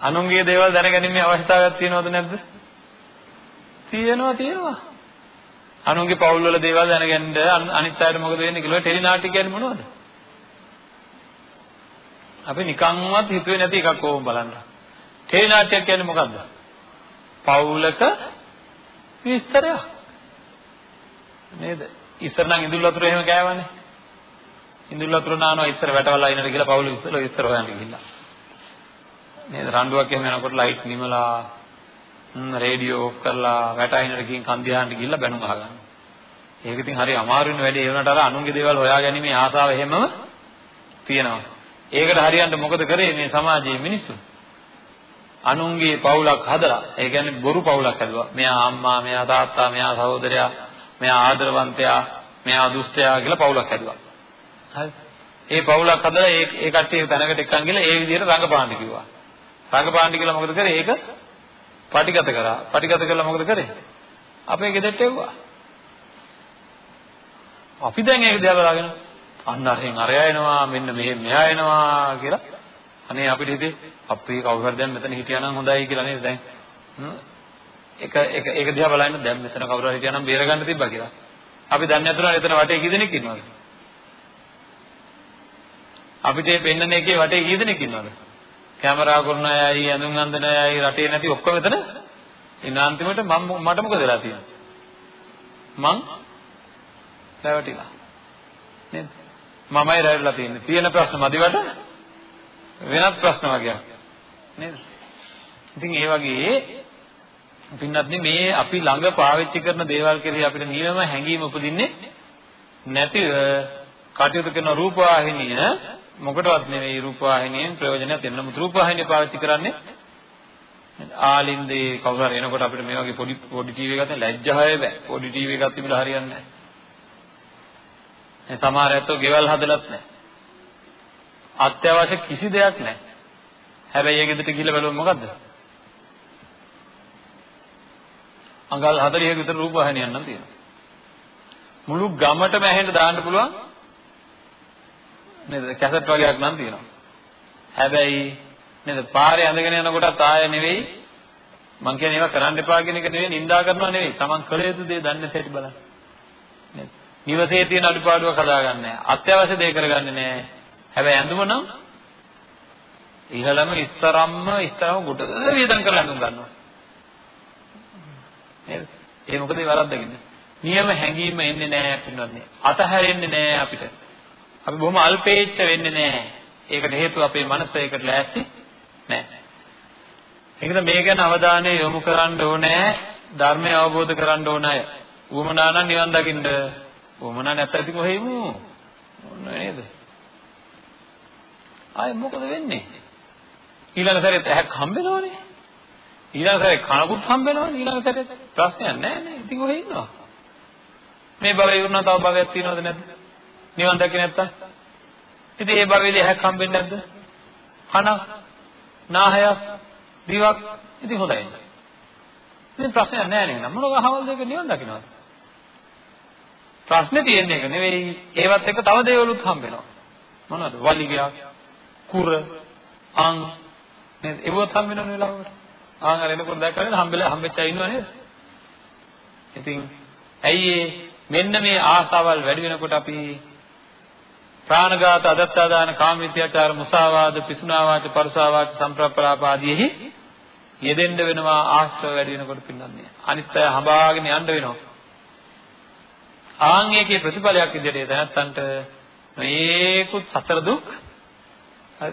අනුන්ගේ දේවල් දැනගැනීමේ අවශ්‍යතාවයක් තියෙනවද නැද්ද? තියෙනවා තියෙනවා. අනුන්ගේ පවුල් වල දේවල් දැනගන්න අනිත් අයට මොකද වෙන්නේ කියලා ටෙලි නාට්‍ය කියන්නේ මොනවද? අපි නිකන්වත් හිතුවේ නැති එකක් ඕම් බලන්න. ටෙලි නාට්‍යයක් කියන්නේ මොකද්ද? පවුලක විස්තරයක්. නේද? ඉස්සර නම් ඉඳුල් වතුර එහෙම කෑවනේ. ඉඳුල් වතුර නානවා ඉස්සර වැටවලා ඉන්නට කියලා පවුල ඉස්සර ඉස්සර හොයන්න ගිහිල්ලා. නේද? රණ්ඩුවක් එහෙම යනකොට ලයිට් නිමලා රේඩියෝ ඔෆ් කරලා වැටයිනට ගිහින් කන්දියාන්ට ගිහිල්ලා බැනුම් අහගන්න. ඒක ඉතින් හරි අමාරුයින වැඩේ ඒ වුණාට අර අනුන්ගේ දේවල් හොයාගැනීමේ ආසාව එහෙමම තියෙනවා. ඒකට හරියන්න මොකද කරේ මේ සමාජයේ මිනිස්සු? අනුන්ගේ පවුලක් හදලා ඒ කියන්නේ බොරු පවුලක් හැදුවා. මෙයා අම්මා, මෙයා තාත්තා, මෙයා සහෝදරයා, මෙයා ආදරවන්තයා, මෙයා දුෂ්ටයා කියලා පවුලක් හැදුවා. හරි. ඒ පවුලක් හදලා ඒ ඒ කට්ටිය තැනකට එක්කන් ගිහලා ඒ විදිහට රඟපාන්න කිව්වා. රඟපාන්න කියලා මොකද කරේ? ඒක පටිගත කරා. පටිගත කළා මොකද කරේ? අපේ ගෙදරට එව්වා. අපි දැන් ඒක දිහා බලාගෙන අන්න අරෙන් අරයා එනවා මෙන්න මෙහෙ මෙහා එනවා කියලා. අනේ අපිට හිතේ අපි කවුරු හරි දැන් මෙතන හිටියා නම් හොඳයි කියලා නේද? දැන් එක එක ඒක දිහා බලන්න දැන් මෙතන කවුරු හරි හිටියා නම් බේරගන්න තිබ්බා කියලා. අපි දන්නේ නැතුණා එතන වටේ කී දෙනෙක් ඉන්නවද? අපිට මේ පෙන්නන එකේ වටේ කී දෙනෙක් ඉන්නවද? කැමරා කරන අයයි ඇඳුම් අඳින අයයි රටේ නැති ඔක්කොම එතන ඉන්න අන්තිමට මම මට මොකද වෙලා තියෙන්නේ? මං රැවටිලා. නේද? මමයි රැවටිලා තියෙන්නේ තියෙන ප්‍රශ්න මදිවට වෙනත් ප්‍රශ්න වගේක් නේද ඉතින් ඒ වගේ පින්නත්නි මේ අපි ළඟ පාවිච්චි කරන දේවල් කෙරෙහි අපිට නියම හැඟීම උපදින්නේ නැතිව කටයුතු කරන රූපවාහිනිය මොකටවත් නෙවෙයි රූපවාහිනියෙන් ප්‍රයෝජනයක් දෙන්න. නමුත් රූපවාහිනිය පාවිච්චි කරන්නේ ආලින්දේ කවුරු හරි එනකොට අපිට මේ වගේ පොඩි පොඩි ටීවී එකක් තියෙන ලැජ්ජාය බෑ. පොඩි ටීවී එකක් තිබිලා හරියන්නේ නැහැ. සමහර ඇත්තෝ ගෙවල් හදලත් නැහැ. අත්‍යවශ්‍ය කිසි දෙයක් නැහැ. හැබැයි ඒ ගෙදරට ගිහිල්ලා බලුවොත් මොකද්ද? අඟල් 40ක විතර රූපවාහිනියක් නම් තියෙනවා. මුළු ගමටම ඇහෙන්න දාන්න පුළුවන් නේද කැසට් වගේක් නම් තියෙනවා. හැබැයි නේද පාරේ ඇඳගෙන යනකොටත් ආය නෙවෙයි මං කියන්නේ ඒවා කරන්න එපා කියන එක නෙවෙයි නිඳා කරනවා නෙවෙයි. Taman කළ යුතු දේ දන්නේ නැති බලන්න. නේද? නිවසේ තියෙන අඩුපාඩුවක් හදාගන්නේ නැහැ. අත්‍යවශ්‍ය දේ කරගන්නේ නැහැ. හැබැයි ඇඳුම නම් ඉහළම ඉස්තරම්ම ඉස්තරම ගොඩ වියදම් කරලා ඇඳුම් ගන්නවා. නේද? ඒ මොකද ඒ වරද්දකින්ද? නියම හැඟීම එන්නේ නැහැ පින්වත්නි. අතහැරෙන්නේ නැහැ අපිට. අපි බොහොම අල්පේච්ඡ වෙන්නේ නැහැ. ඒකට හේතුව අපේ මනස ඒකට ලෑස්ති නැහැ. ඒකද මේ ගැන අවධානය යොමු කරන්න ඕනේ. ධර්මය අවබෝධ කරගන්න ඕන අය. උවමනා නම් නිවන් දකින්න. උවමනා නැත්නම් ඉතින් කොහෙමු? ඕන නේද? ආයේ මොකද වෙන්නේ? ඊළඟ සැරේත් ඇහක් හම්බෙනවනේ. ඊළඟ සැරේ කනකුත් හම්බෙනවනේ. ඊළඟ සැරේ ප්‍රශ්නයක් නැහැ නේ. ඉතින් කොහෙ ඉන්නවා? මේ භවය ඉවරනා තව භවයක් තියෙනවද නැද්ද? නිවන් දැක්කේ නැත්තම් ඉතින් ඒ භවයේදී ඇහක් හම්බෙන්නේ නැද්ද? කනක්, නාහයක්, දිවක් ඉතින් හොඳයි. ඉතින් ප්‍රශ්නයක් නැහැ නේද? මොනවා අහවල් දෙක නිවන් දකින්නවද? ප්‍රශ්නේ තියෙන්නේ ඒක නෙවෙයි. ඒවත් එක්ක තව දේවලුත් හම්බෙනවා. මොනවද? වලිගයක්, කුර, අං නේද? ඒවත් හම්බ වෙනවනේ ලාවට. ආන් අර එනකොට දැක්කම හම්බෙලා හම්බෙච්ච අය ඉන්නව නේද? ඉතින් ඇයි මෙන්න මේ ආසාවල් වැඩි වෙනකොට අපි ප්‍රාණඝාත අදත්තාදාන කාමීත්‍යාචාර මුසාවාද පිසුනාවාච පරසාවාච සම්ප්‍රප්පලාප ආදීෙහි යෙදෙන්න වෙනවා ආශ්‍රව වැඩි වෙනකොට පින්නන්නේ. අනිත් අය හඹාගෙන යන්න වෙනවා. ආන් ඒකේ ප්‍රතිඵලයක් විදිහට දැනත්තන්ට මේකුත් සතර දුක්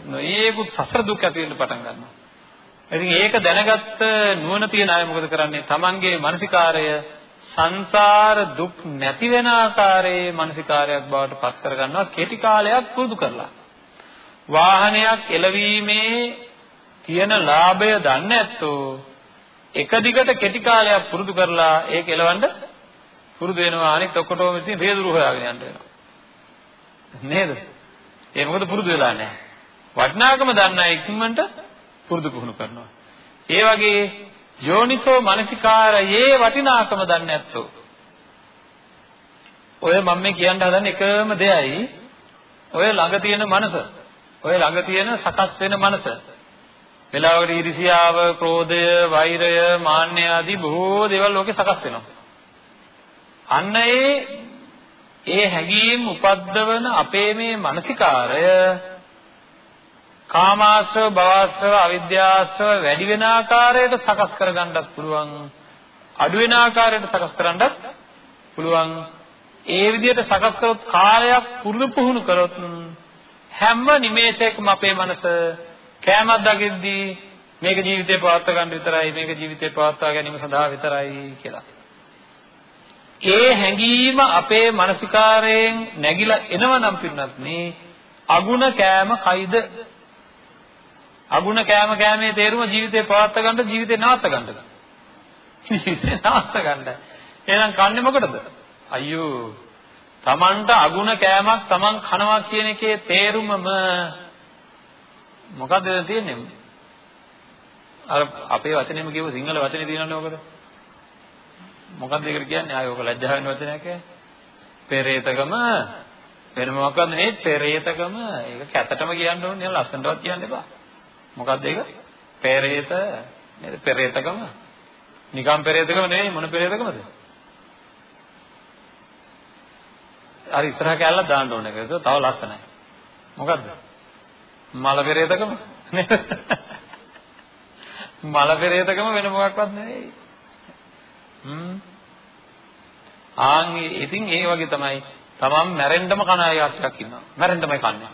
මේකුත් සසර දුක් ඇති වෙන්න පටන් ගන්නවා. ඉතින් ඒක දැනගත්ත නුවණ තියන අය මොකද කරන්නේ? Tamanගේ මානසිකාරය සංසාර දුක් නැති වෙන ආකාරයේ මානසිකාරයක් බවට පත් කරගන්නවා කෙටි කාලයක් පුරුදු කරලා. වාහනයක් එළවීමේ තියෙන ලාභය දන්නේ නැත්තෝ එක දිගට කෙටි කාලයක් පුරුදු කරලා ඒක එලවන්න පුරුදු වෙනවා අනිත් ඔක්කොටම ඉතින් රේදුරු හොයාගෙන යන්න වෙනවා. නේද? ඒ මොකද පුරුදු වෙලා නැහැ. වටිනාකම දන්න අය ඉක්මනට පුරුදු පුහුණු කරනවා. ඒ වගේ යෝනිසෝ මනසිකාරයේ වටිනාකම දන්නේ නැත්තෝ. ඔය මම මේ කියන්න හදන එකම දෙයයි. ඔය ළඟ තියෙන මනස. ඔය ළඟ තියෙන සකස් වෙන මනස. වෙලාවකට iriසියාව, ක්‍රෝධය, වෛරය, මාන්නය ආදී බොහෝ දේවල් ලෝකේ සකස් වෙනවා. අන්න ඒ ඒ හැඟීම් උපද්දවන අපේ මේ මානසිකාරය කාමාශ්‍රව, භවශ්‍රව, අවිද්‍යාශ්‍රව වැඩි වෙන ආකාරයට සකස් කරගන්නත් පුළුවන්. අඩු වෙන ආකාරයට සකස් කරන්නත් පුළුවන්. ඒ විදිහට සකස් කරොත් කාලයක් පුරුදු පුහුණු කරොත් හැම නිමේෂයකම අපේ මනස කෑමක් දකිද්දී මේක ජීවිතේ පවත්වා ගන්න විතරයි මේක ජීවිතේ පවත්වා ගැනීම සඳහා විතරයි කියලා. ඒ හැඟීම අපේ මානසිකාරයෙන් නැగిලා එනවනම් පින්නත් මේ අගුණ කෑම කයිද අගුණ කෑම කෑමේ තේරුම ජීවිතේ පවත්වා ගන්න ජීවිතේ නවත්ත ගන්නද ජීවිතේ නවත්ත ගන්න එහෙනම් කන්නේ මොකටද අයියෝ Tamanට අගුණ කෑමක් Taman කනවා කියන එකේ තේරුමම මොකද්ද තියෙන්නේ? අර අපේ වචනේම කියව සිංහල වචනේ තියෙනවනේ ඔකට. මොකද්ද ඒකට කියන්නේ? ආය ඔක ලැජ්ජා වෙන වචනයක් ඈ. පෙරේතකම වෙන මොකක්ද නෙවෙයි පෙරේතකම ඒක කැතටම කියන්න ඕනේ නේද ලස්සනටවත් කියන්න එපා. මොකද්ද ඒක? පෙරේත නේද? පෙරේතකම. නිකම් පෙරේතකම නෙවෙයි මොන පෙරේතකමද? අර ඉස්සරහ කැල්ලක් දාන්න ඕනේ. ඒක තව ලස්සනයි. මොකද්ද? මල පෙරේතකම නේද? මල පෙරේතකම වෙන මොකක්වත් නෙවෙයි. හ්ම්. ආන් ඉතින් ඒ වගේ තමයි තමන් මැරෙන්නම කන අය ආත්‍යක් ඉන්නවා. මැරෙන්නමයි කන්නේ.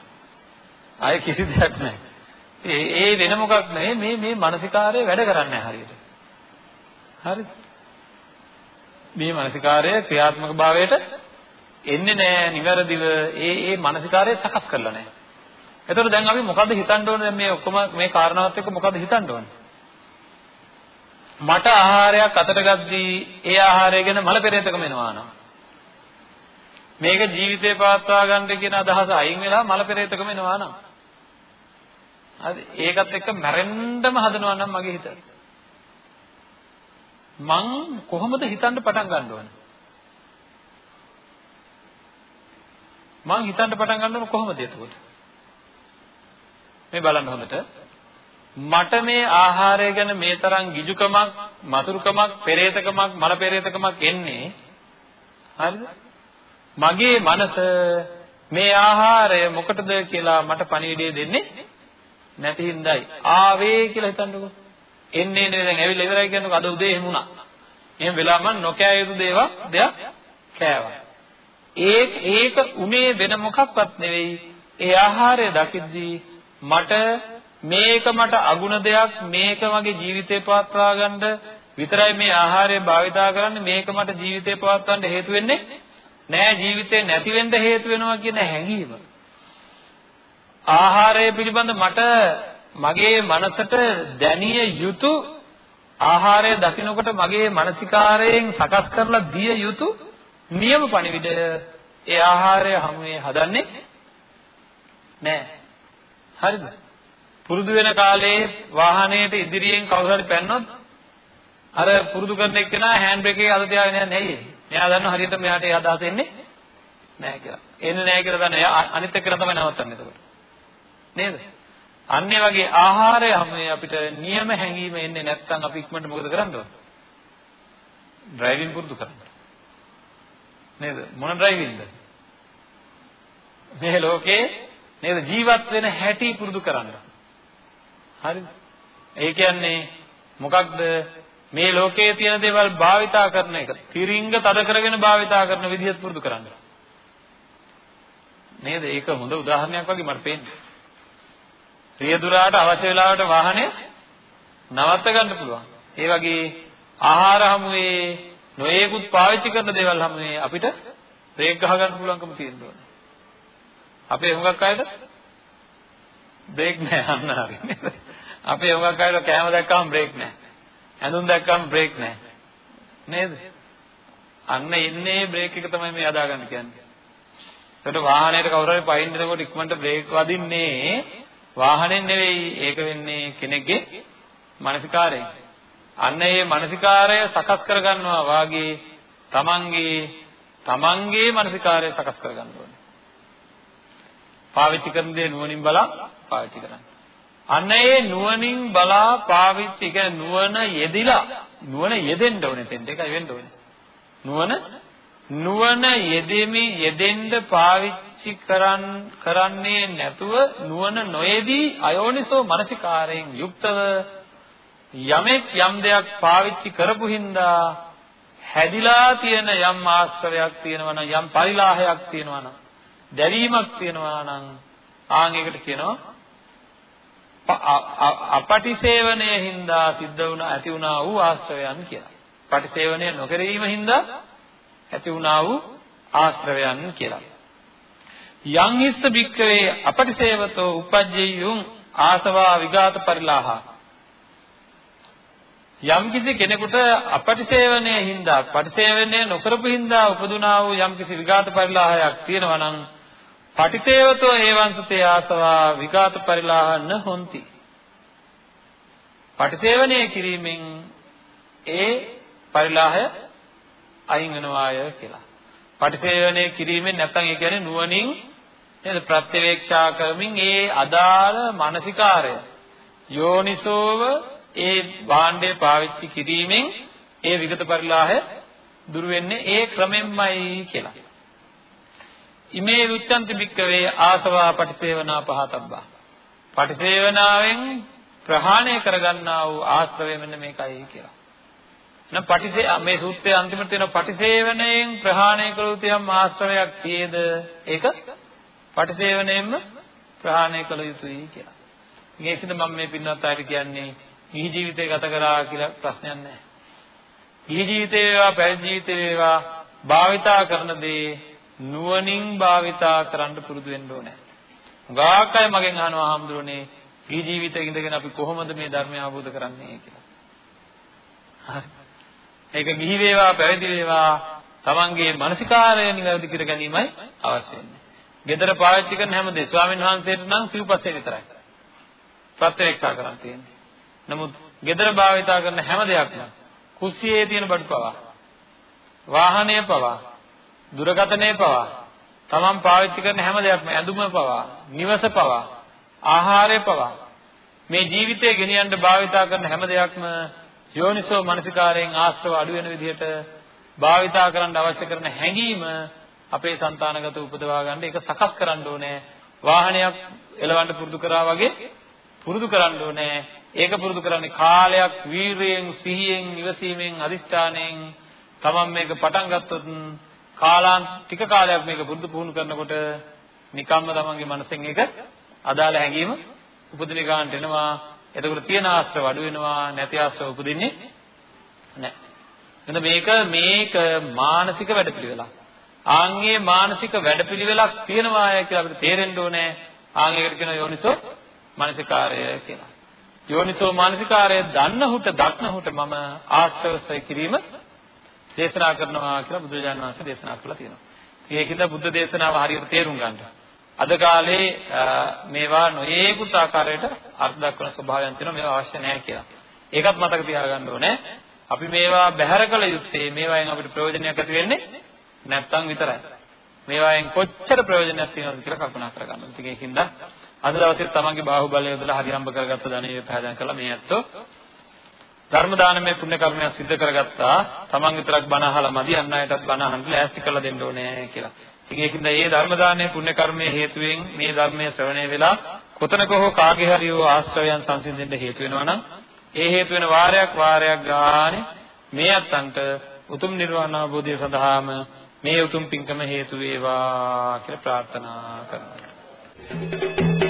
ආයේ කිසි දෙයක් නැහැ. ඒ ඒ වෙන මොකක් නැහැ මේ මේ මානසිකාරය වැඩ කරන්නේ හරියට. හරිද? මේ මානසිකාරය ක්‍රියාත්මක භාවයට එන්නේ නැහැ නිවැරදිව ඒ ඒ මානසිකාරය සකස් කරලා නැහැ. එතකොට දැන් අපි මොකද්ද හිතන්න ඕනේ මේ ඔක්කොම මේ කාරණාවත් එක්ක මොකද්ද හිතන්න ඕනේ? මට ආහාරයක් අතට ගද්දී ඒ ආහාරය ගැන මල පෙරේතකම එනවා නම් මේක ජීවිතේ පවත්වා ගන්න කියන අදහස අයින් වෙලා මල පෙරේතකම එනවා නම් හරි ඒකත් එක්ක මැරෙන්නම හදනවා නම් මගේ හිත. මං කොහොමද හිතන්න පටන් ගන්න ඕනේ? මං හිතන්න පටන් ගන්න ඕන කොහොමද එතකොට? මේ බලන්න හොඳට. මට මේ ආහාරය ගැන මේ තරම් ගිජුකමක් මසුරුකමක් පෙරේතකමක් මල පෙරේතකමක් එන්නේ හරිද? මගේ මනස මේ ආහාරය මොකටද කියලා මට පණිවිඩය දෙන්නේ නැති හින්දායි. ආවේ කියලා හිතන්නකෝ. එන්නේ නේ දැන් ඇවිල්ලා ඉවරයි කියනකො අද උදේ එහෙම වුණා. එහෙම වෙලා මම නොකෑ යුතු දේවල් දෙයක් කෑවා. ඒක ඒක උනේ වෙන මොකක්වත් නෙවෙයි. ඒ ආහාරය දකිද්දී මට මේක මට අගුණ දෙයක් මේක මගේ ජීවිතේ පවත්වා ගන්න විතරයි මේ ආහාරය භාවිතා කරන්නේ මේක මට ජීවිතේ පවත්වන්න හේතු වෙන්නේ නෑ ජීවිතේ නැති වෙන්න හේතු වෙනවා කියන හැඟීම ආහාරය පිළිබඳ මට මගේ මනසට දැනිය යුතු ආහාරය දකිනකොට මගේ මානසිකාරයෙන් සකස් කරලා දිය යුතු නියම පණිවිඩය ඒ ආහාරය හැමේ හදන්නේ නෑ හරිද? පුරුදු වෙන කාලේ වාහනයේට ඉදිරියෙන් කවුරු හරි පැන්නොත් අර පුරුදු කරන එක්කෙනා හෑන්ඩ් බ්‍රේක් එකේ අත තියාගෙන යන්නේ ඇයි? මෙයා දන්නවා හරියට මෙයාට ඒ අදහස එන්නේ නැහැ කියලා. එන්නේ නැහැ කියලා දන්න එයා අනිත් එක්කෙනා තමයි නවත්තන්නේ එතකොට. නේද? අන්නේ වගේ ආහාරය හැමේ අපිට නියම හැඟීම එන්නේ නැත්නම් අපි ඉක්මනට මොකද කරන්න ඕන? ඩ්‍රයිවිං පුරුදු කරන්න. නේද? මොන ඩ්‍රයිවින්ද? මේ ලෝකේ නේද ජීවත් වෙන හැටි පුරුදු කරන්න. හරිද? ඒ කියන්නේ මොකක්ද මේ ලෝකයේ තියෙන දේවල් භාවිතා කරන එක. තිරින්ග තද කරගෙන භාවිතා කරන විදිහත් පුරුදු කරන්න. නේද? ඒක හොඳ උදාහරණයක් වගේ මට පේන්නේ. රියදුරාට අවශ්‍ය වෙලාවට වාහනය නවත්ත ගන්න පුළුවන්. ඒ වගේ ආහාර හමුවේ නොයේකුත් පාවිච්චි කරන දේවල් හමුවේ අපිට බ්‍රේක් ගහ ගන්න පුළුවන්කම තියෙනවා. අපේ හුඟක් අයට බ්‍රේක් නැහැ අන්න හරිනේ. අපේ හුඟක් අයට කැම දැක්කම බ්‍රේක් නැහැ. ඇඳුම් දැක්කම බ්‍රේක් නැහැ. නේද? අන්න ඉන්නේ බ්‍රේක් එක තමයි මේ අදාගන්න කියන්නේ. එතකොට වාහනයට කවුරු හරි පයින් දෙනකොට ඉක්මනට බ්‍රේක් වදින්නේ වාහනේ නෙවෙයි ඒක වෙන්නේ කෙනෙක්ගේ මානසිකාරයෙන්. අන්න ඒ මානසිකාරය සකස් කරගන්නවා වාගේ තමන්ගේ තමන්ගේ මානසිකාරය සකස් කරගන්න ඕනේ. පාවිච්චි කරන දේ නුවණින් බලා පාවිච්චි කරන්න. අන්න ඒ නුවණින් බලා පාවිච්චි කියන්නේ නුවණ යෙදිලා නුවණ යෙදෙන්න ඕනේ තෙන්ට ඒකයි වෙන්න ඕනේ. නුවණ නුවණ යෙදෙමි යෙදෙන්න පාවිච්චි කරන් කරන්නේ නැතුව නුවණ නොයේදී අයෝනිසෝ මනසිකාරයෙන් යුක්තව යමෙක් යම් දෙයක් පාවිච්චි කරපු හින්දා හැදිලා තියෙන යම් ආශ්‍රවයක් තියෙනවා නම් යම් පරිලාහයක් තියෙනවා නම් දැවීමක් තියෙනවා නම් ආන් ඒකට කියනවා අපටිසේවනයේ හින්දා සිද්ධ වුණා ඇති වුණා වූ ආශ්‍රවයන් කියලා. පටිසේවනය නොකිරීම හින්දා ඇති වුණා වූ ආශ්‍රවයන් කියලා. යං හිස්ස භික්කවේ අපටිසේවතෝ උපජ්ජේයුං ආසවා විගාත පරිලාහ යම්කිසි කෙනෙකුට අපටිසේවනයේ හින්දා පටිසේවනය නොකරපු හින්දා උපදුනා වූ යම්කිසි විගාත පරිලාහයක් තියෙනවා නම් පටිසේවතෝ ඒවංසතේ ආසවා විගාත පරිලාහ න හොಂತಿ පටිසේවනය කිරීමෙන් ඒ පරිලාහය අයින් වෙනවාය කියලා. පටිසේවනය කිරීමෙන් නැත්නම් ඒ කියන්නේ නුවණින් නේද ප්‍රත්‍යවේක්ෂා කරමින් ඒ අදාළ මානසිකාරය යෝනිසෝව ඒ භාණ්ඩය පාවිච්චි කිරීමෙන් ඒ විගත පරිලාහය දුරු වෙන්නේ ඒ ක්‍රමෙන්මයි කියලා. ඉමේ විච්ඡන්ති බික්කවේ ආසවා පටිසේවනා පහතබ්බා. පටිසේවනාවෙන් ප්‍රහාණය කරගන්නා වූ ආශ්‍රවය මෙන්න මේකයි කියලා. නම් පටිසේ මේ සූත්‍රයේ අන්තිමට තියෙන පටිසේවණයෙන් ප්‍රහාණය කළ යුතු යම් ආශ්‍රවයක් තියේද ඒක පටිසේවණයෙන්ම ප්‍රහාණය කළ යුතුයි කියලා. මේකද මම මේ පින්වත් අයට කියන්නේ ගිහි ජීවිතය ගත කරා කියලා ප්‍රශ්නයක් නැහැ. ගිහි ජීවිතේ වේවා පැවිදි ජීවිතේ වේවා භාවිතා කරන දේ නුවණින් භාවිතා කරන්න පුරුදු වෙන්න ඕනේ. ගාක් අය මගෙන් අහනවා හාමුදුරනේ ගිහි ජීවිතේ ඉඳගෙන අපි කොහොමද මේ ධර්මය අවබෝධ කරන්නේ කියලා. හරි. ඒක ගිහි වේවා පැවිදි වේවා තමන්ගේ මානසිකාරය නිවැරදි කර ගැනීමයි අවශ්‍ය වෙන්නේ. gedara පාවිච්චි කරන හැමදේ ස්වාමීන් වහන්සේට නම් සිව්පස්සේ විතරයි. ප්‍රත්‍යක්ෂා කරන් තියෙන්නේ. නමුත් gedara භාවිතා කරන හැම දෙයක්ම කුස්සියේ තියෙන බඩු පවා වාහනය පවා දුරකථනය පවා. තමන් පාවිච්චි කරන හැම දෙයක්ම ඇඳුම පවා නිවස පවා ආහාරය පවා. මේ ජීවිතය ගෙනියන්න භාවිතා කරන හැම දෙයක්ම යෝනිසෝ මනසිකාරයෙන් ආශ්‍රව අඩු වෙන විදිහට භාවිතා කරන්න අවශ්‍ය කරන හැඟීම අපේ సంతానගත උපදවා ගන්න ඒක සකස් කරන්න ඕනේ. වාහනයක් එලවන්න පුරුදු කරා වගේ පුරුදු කරන්න ඕනේ. ඒක පුරුදු කරන්නේ කාලයක් වීරයෙන් සිහියෙන් ඉවසීමෙන් අදිෂ්ඨානයෙන්. තමන් මේක පටන් ගත්තොත් කාලාන් ටික කාලයක් මේක පුරුදු පුහුණු කරනකොට නිකම්ම තමන්ගේ මනසෙන් ඒක අදාළ හැඟීම උපදින ගන්නට එනවා. එතකොට තියෙන ආශ්‍රව අඩු වෙනවා නැති ආශ්‍රව උපදින්නේ නැහැ. එහෙනම් මේක මේක මානසික වැඩපිළිවෙලක්. ආන්ගේ මානසික වැඩපිළිවෙලක් තියෙනවා කියලා අපිට තේරෙන්න ඕනේ. ආන්ගේකට කියන යෝනිසෝ මානසිකාරය කියලා. යෝනිසෝ මානසිකාරය දන්නහුට දක්නහුට මම ආශ්‍රවසය කිරීම දේශනා කරනවා කියලා බුදුරජාණන් වහන්සේ දේශනා කළා තියෙනවා. ඒකින්ද බුද්ධ දේශනාව හරියට තේරුම් ගන්න. අද කාලේ මේවා නොයේකුත් ආකාරයට අර්ථ දක්වන ස්වභාවයන් තියෙනවා මේවා අවශ්‍ය නැහැ කියලා. ඒකත් මතක තියාගන්න ඕනේ. අපි මේවා බැහැර කළ යුත්තේ මේවායෙන් අපිට ප්‍රයෝජනයක් ඇති වෙන්නේ නැත්තම් විතරයි. මේවායෙන් කොච්චර ප්‍රයෝජනයක් තියෙනවද කියලා කල්පනා කරගන්න. ඉතින් ඒකින්ද අද දවසේ තමන්ගේ බාහුවලය යොදලා හරියම්බ කරගත්ත ධනෙ පහදන් කළා මේ ඇත්තෝ ධර්ම දානමය පුණ්‍ය කර්මයක් සිද්ධ කරගත්තා තමන් විතරක් බණ අහලා මදි අන් අයටත් බණ අහන්න ලෑස්ති කරලා දෙන්න ඕනේ කියලා. ඉතින් ඒකින්ද මේ ධර්ම දානමය පුණ්‍ය කර්මයේ හේතුවෙන් මේ ධර්මයේ ශ්‍රවණය වෙලා කොතනක හෝ කාගේ හරි ආශ්‍රවයන් සංසිඳෙන්න හේතු වෙනවා නම් ඒ හේතු වෙන වාරයක් වාරයක් ගානේ මේ අත්තන්ට උතුම් නිර්වාණ අවබෝධය සඳහාම මේ උතුම් පින්කම හේතු වේවා කියලා ප්‍රාර්ථනා කරනවා.